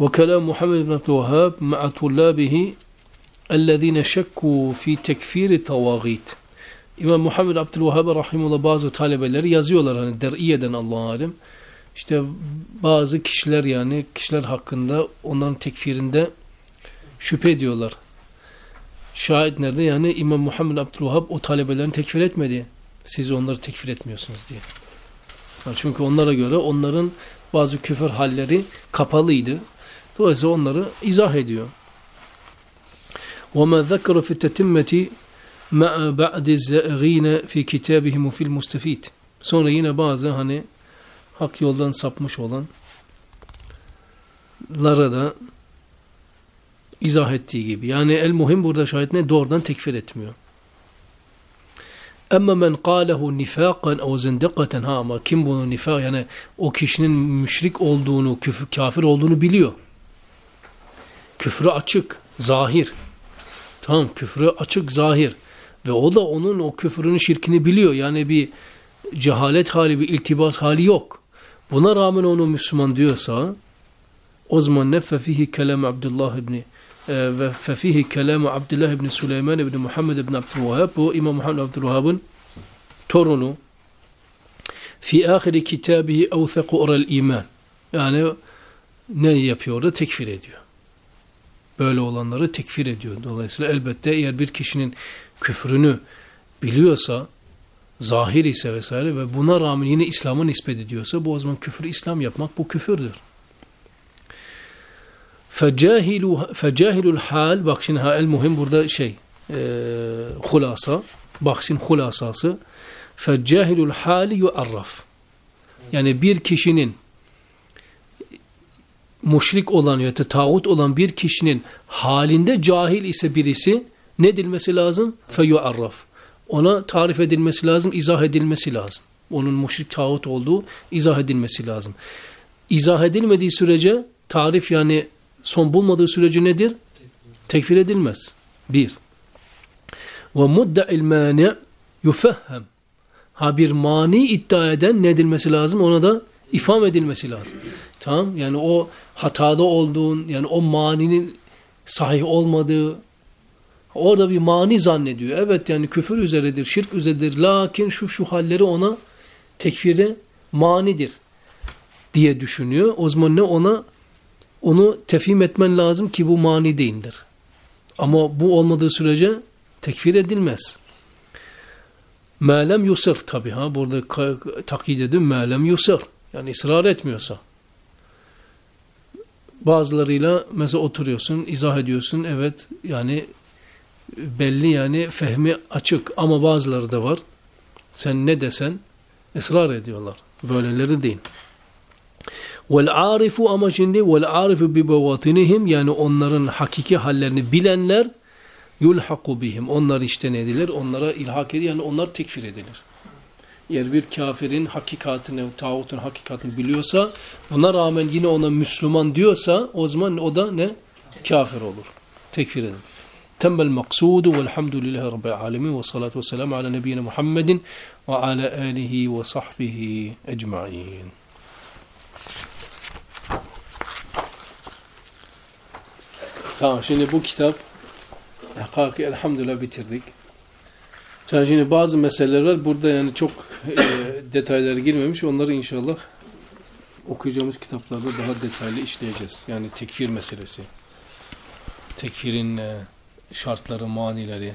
ve kelam Muhammed bin Abdülvahhab ma'a tullabihi ellezine şekku fi tekfiri tavagit. İmam Muhammed Abdülvahhab rahimullah bazı talebeleri yazıyorlar hani deriyeden Allah'ın alim. İşte bazı kişiler yani kişiler hakkında onların tekfirinde şüphe ediyorlar. Şahit nerede? Yani İmam Muhammed Abdülvahhab o talebelerini tekfir etmedi. Siz onları tekfir etmiyorsunuz diye. Çünkü onlara göre onların bazı küfür halleri kapalıydı. Dolayısıyla onları izah ediyor. وَمَا ذَكَرُ فِي التَّتِمَّةِ مَا بَعْدِ الزَّائِغِينَ فِي كِتَابِهِمُ فِي الْمُسْتَفِيدِ Sonra yine bazı hani hak yoldan sapmış olanlara da izah ettiği gibi. Yani el muhim burada şahit ne? Doğrudan tekfir etmiyor. Ama men qalehu nifakan ev zindikaten ha ama kim bunu nifak yani o kişinin müşrik olduğunu, küfür, kafir olduğunu biliyor. Küfrü açık, zahir. Tamam küfrü açık, zahir. Ve o da onun o küfrünün şirkini biliyor. Yani bir cehalet hali, bir iltibas hali yok. Buna rağmen onu Müslüman diyorsa o zaman ne fefihi kelam Abdullah ibni ve fefihi kelam Abdullah ibn Süleyman ibn Muhammed ibn Abdülvahhab bu İmam Muhammed Abdülvahhab'ın torunu fi ahiri kitabihi evtheku oral iman yani ne yapıyor da tekfir ediyor. Böyle olanları tekfir ediyor. Dolayısıyla elbette eğer bir kişinin küfrünü biliyorsa zahir ise vesaire ve buna rağmen yine İslam'a nispet ediyorsa bu o zaman küfür İslam yapmak bu küfürdür. Fecahilu fecahilul hal bak şimdi el muhim burada şey e, hulasa şimdi hulasası fecahilul hali yuarraf yani bir kişinin müşrik olan ya da tağut olan bir kişinin halinde cahil ise birisi ne edilmesi lazım? Feyuarraf. Ona tarif edilmesi lazım, izah edilmesi lazım. Onun müşrik tağut olduğu izah edilmesi lazım. İzah edilmediği sürece tarif yani son bulmadığı sürece nedir? Tekfir edilmez. Bir. Ve mudda'il mani yufehhem. Ha bir mani iddia eden ne edilmesi lazım? Ona da ifam edilmesi lazım. Tamam? Yani o hatada olduğun, yani o maninin sahih olmadığı, orada bir mani zannediyor. Evet yani küfür üzeredir, şirk üzeredir. Lakin şu şu halleri ona tekfire manidir diye düşünüyor. O zaman ne ona onu tefhim etmen lazım ki bu mani değildir. Ama bu olmadığı sürece tekfir edilmez. Melem yusır tabi ha burada takyit edin melem yusır. Yani ısrar etmiyorsa. Bazılarıyla mesela oturuyorsun, izah ediyorsun. Evet yani belli yani fehmi açık ama bazıları da var. Sen ne desen ısrar ediyorlar. Böyleleri değil. Vel arifu ama şimdi vel arifu bi bevatinihim yani onların hakiki hallerini bilenler yulhaku bihim. Onlar işte ne edilir? Onlara ilhak edilir. Yani onlar tekfir edilir. Eğer bir kafirin hakikatini, tağutun hakikatini biliyorsa, buna rağmen yine ona Müslüman diyorsa, o zaman o da ne? Kafir olur. Tekfir edilir. Temmel maksudu velhamdülillahi rabbil alemin ve salatu ve selamu ala nebiyyine Muhammedin ve ala alihi ve sahbihi ecma'in. Tamam şimdi bu kitap Hakiki elhamdülillah bitirdik. Yani şimdi bazı meseleler var. Burada yani çok e, detaylara girmemiş. Onları inşallah okuyacağımız kitaplarda daha detaylı işleyeceğiz. Yani tekfir meselesi. Tekfirin e, şartları, manileri.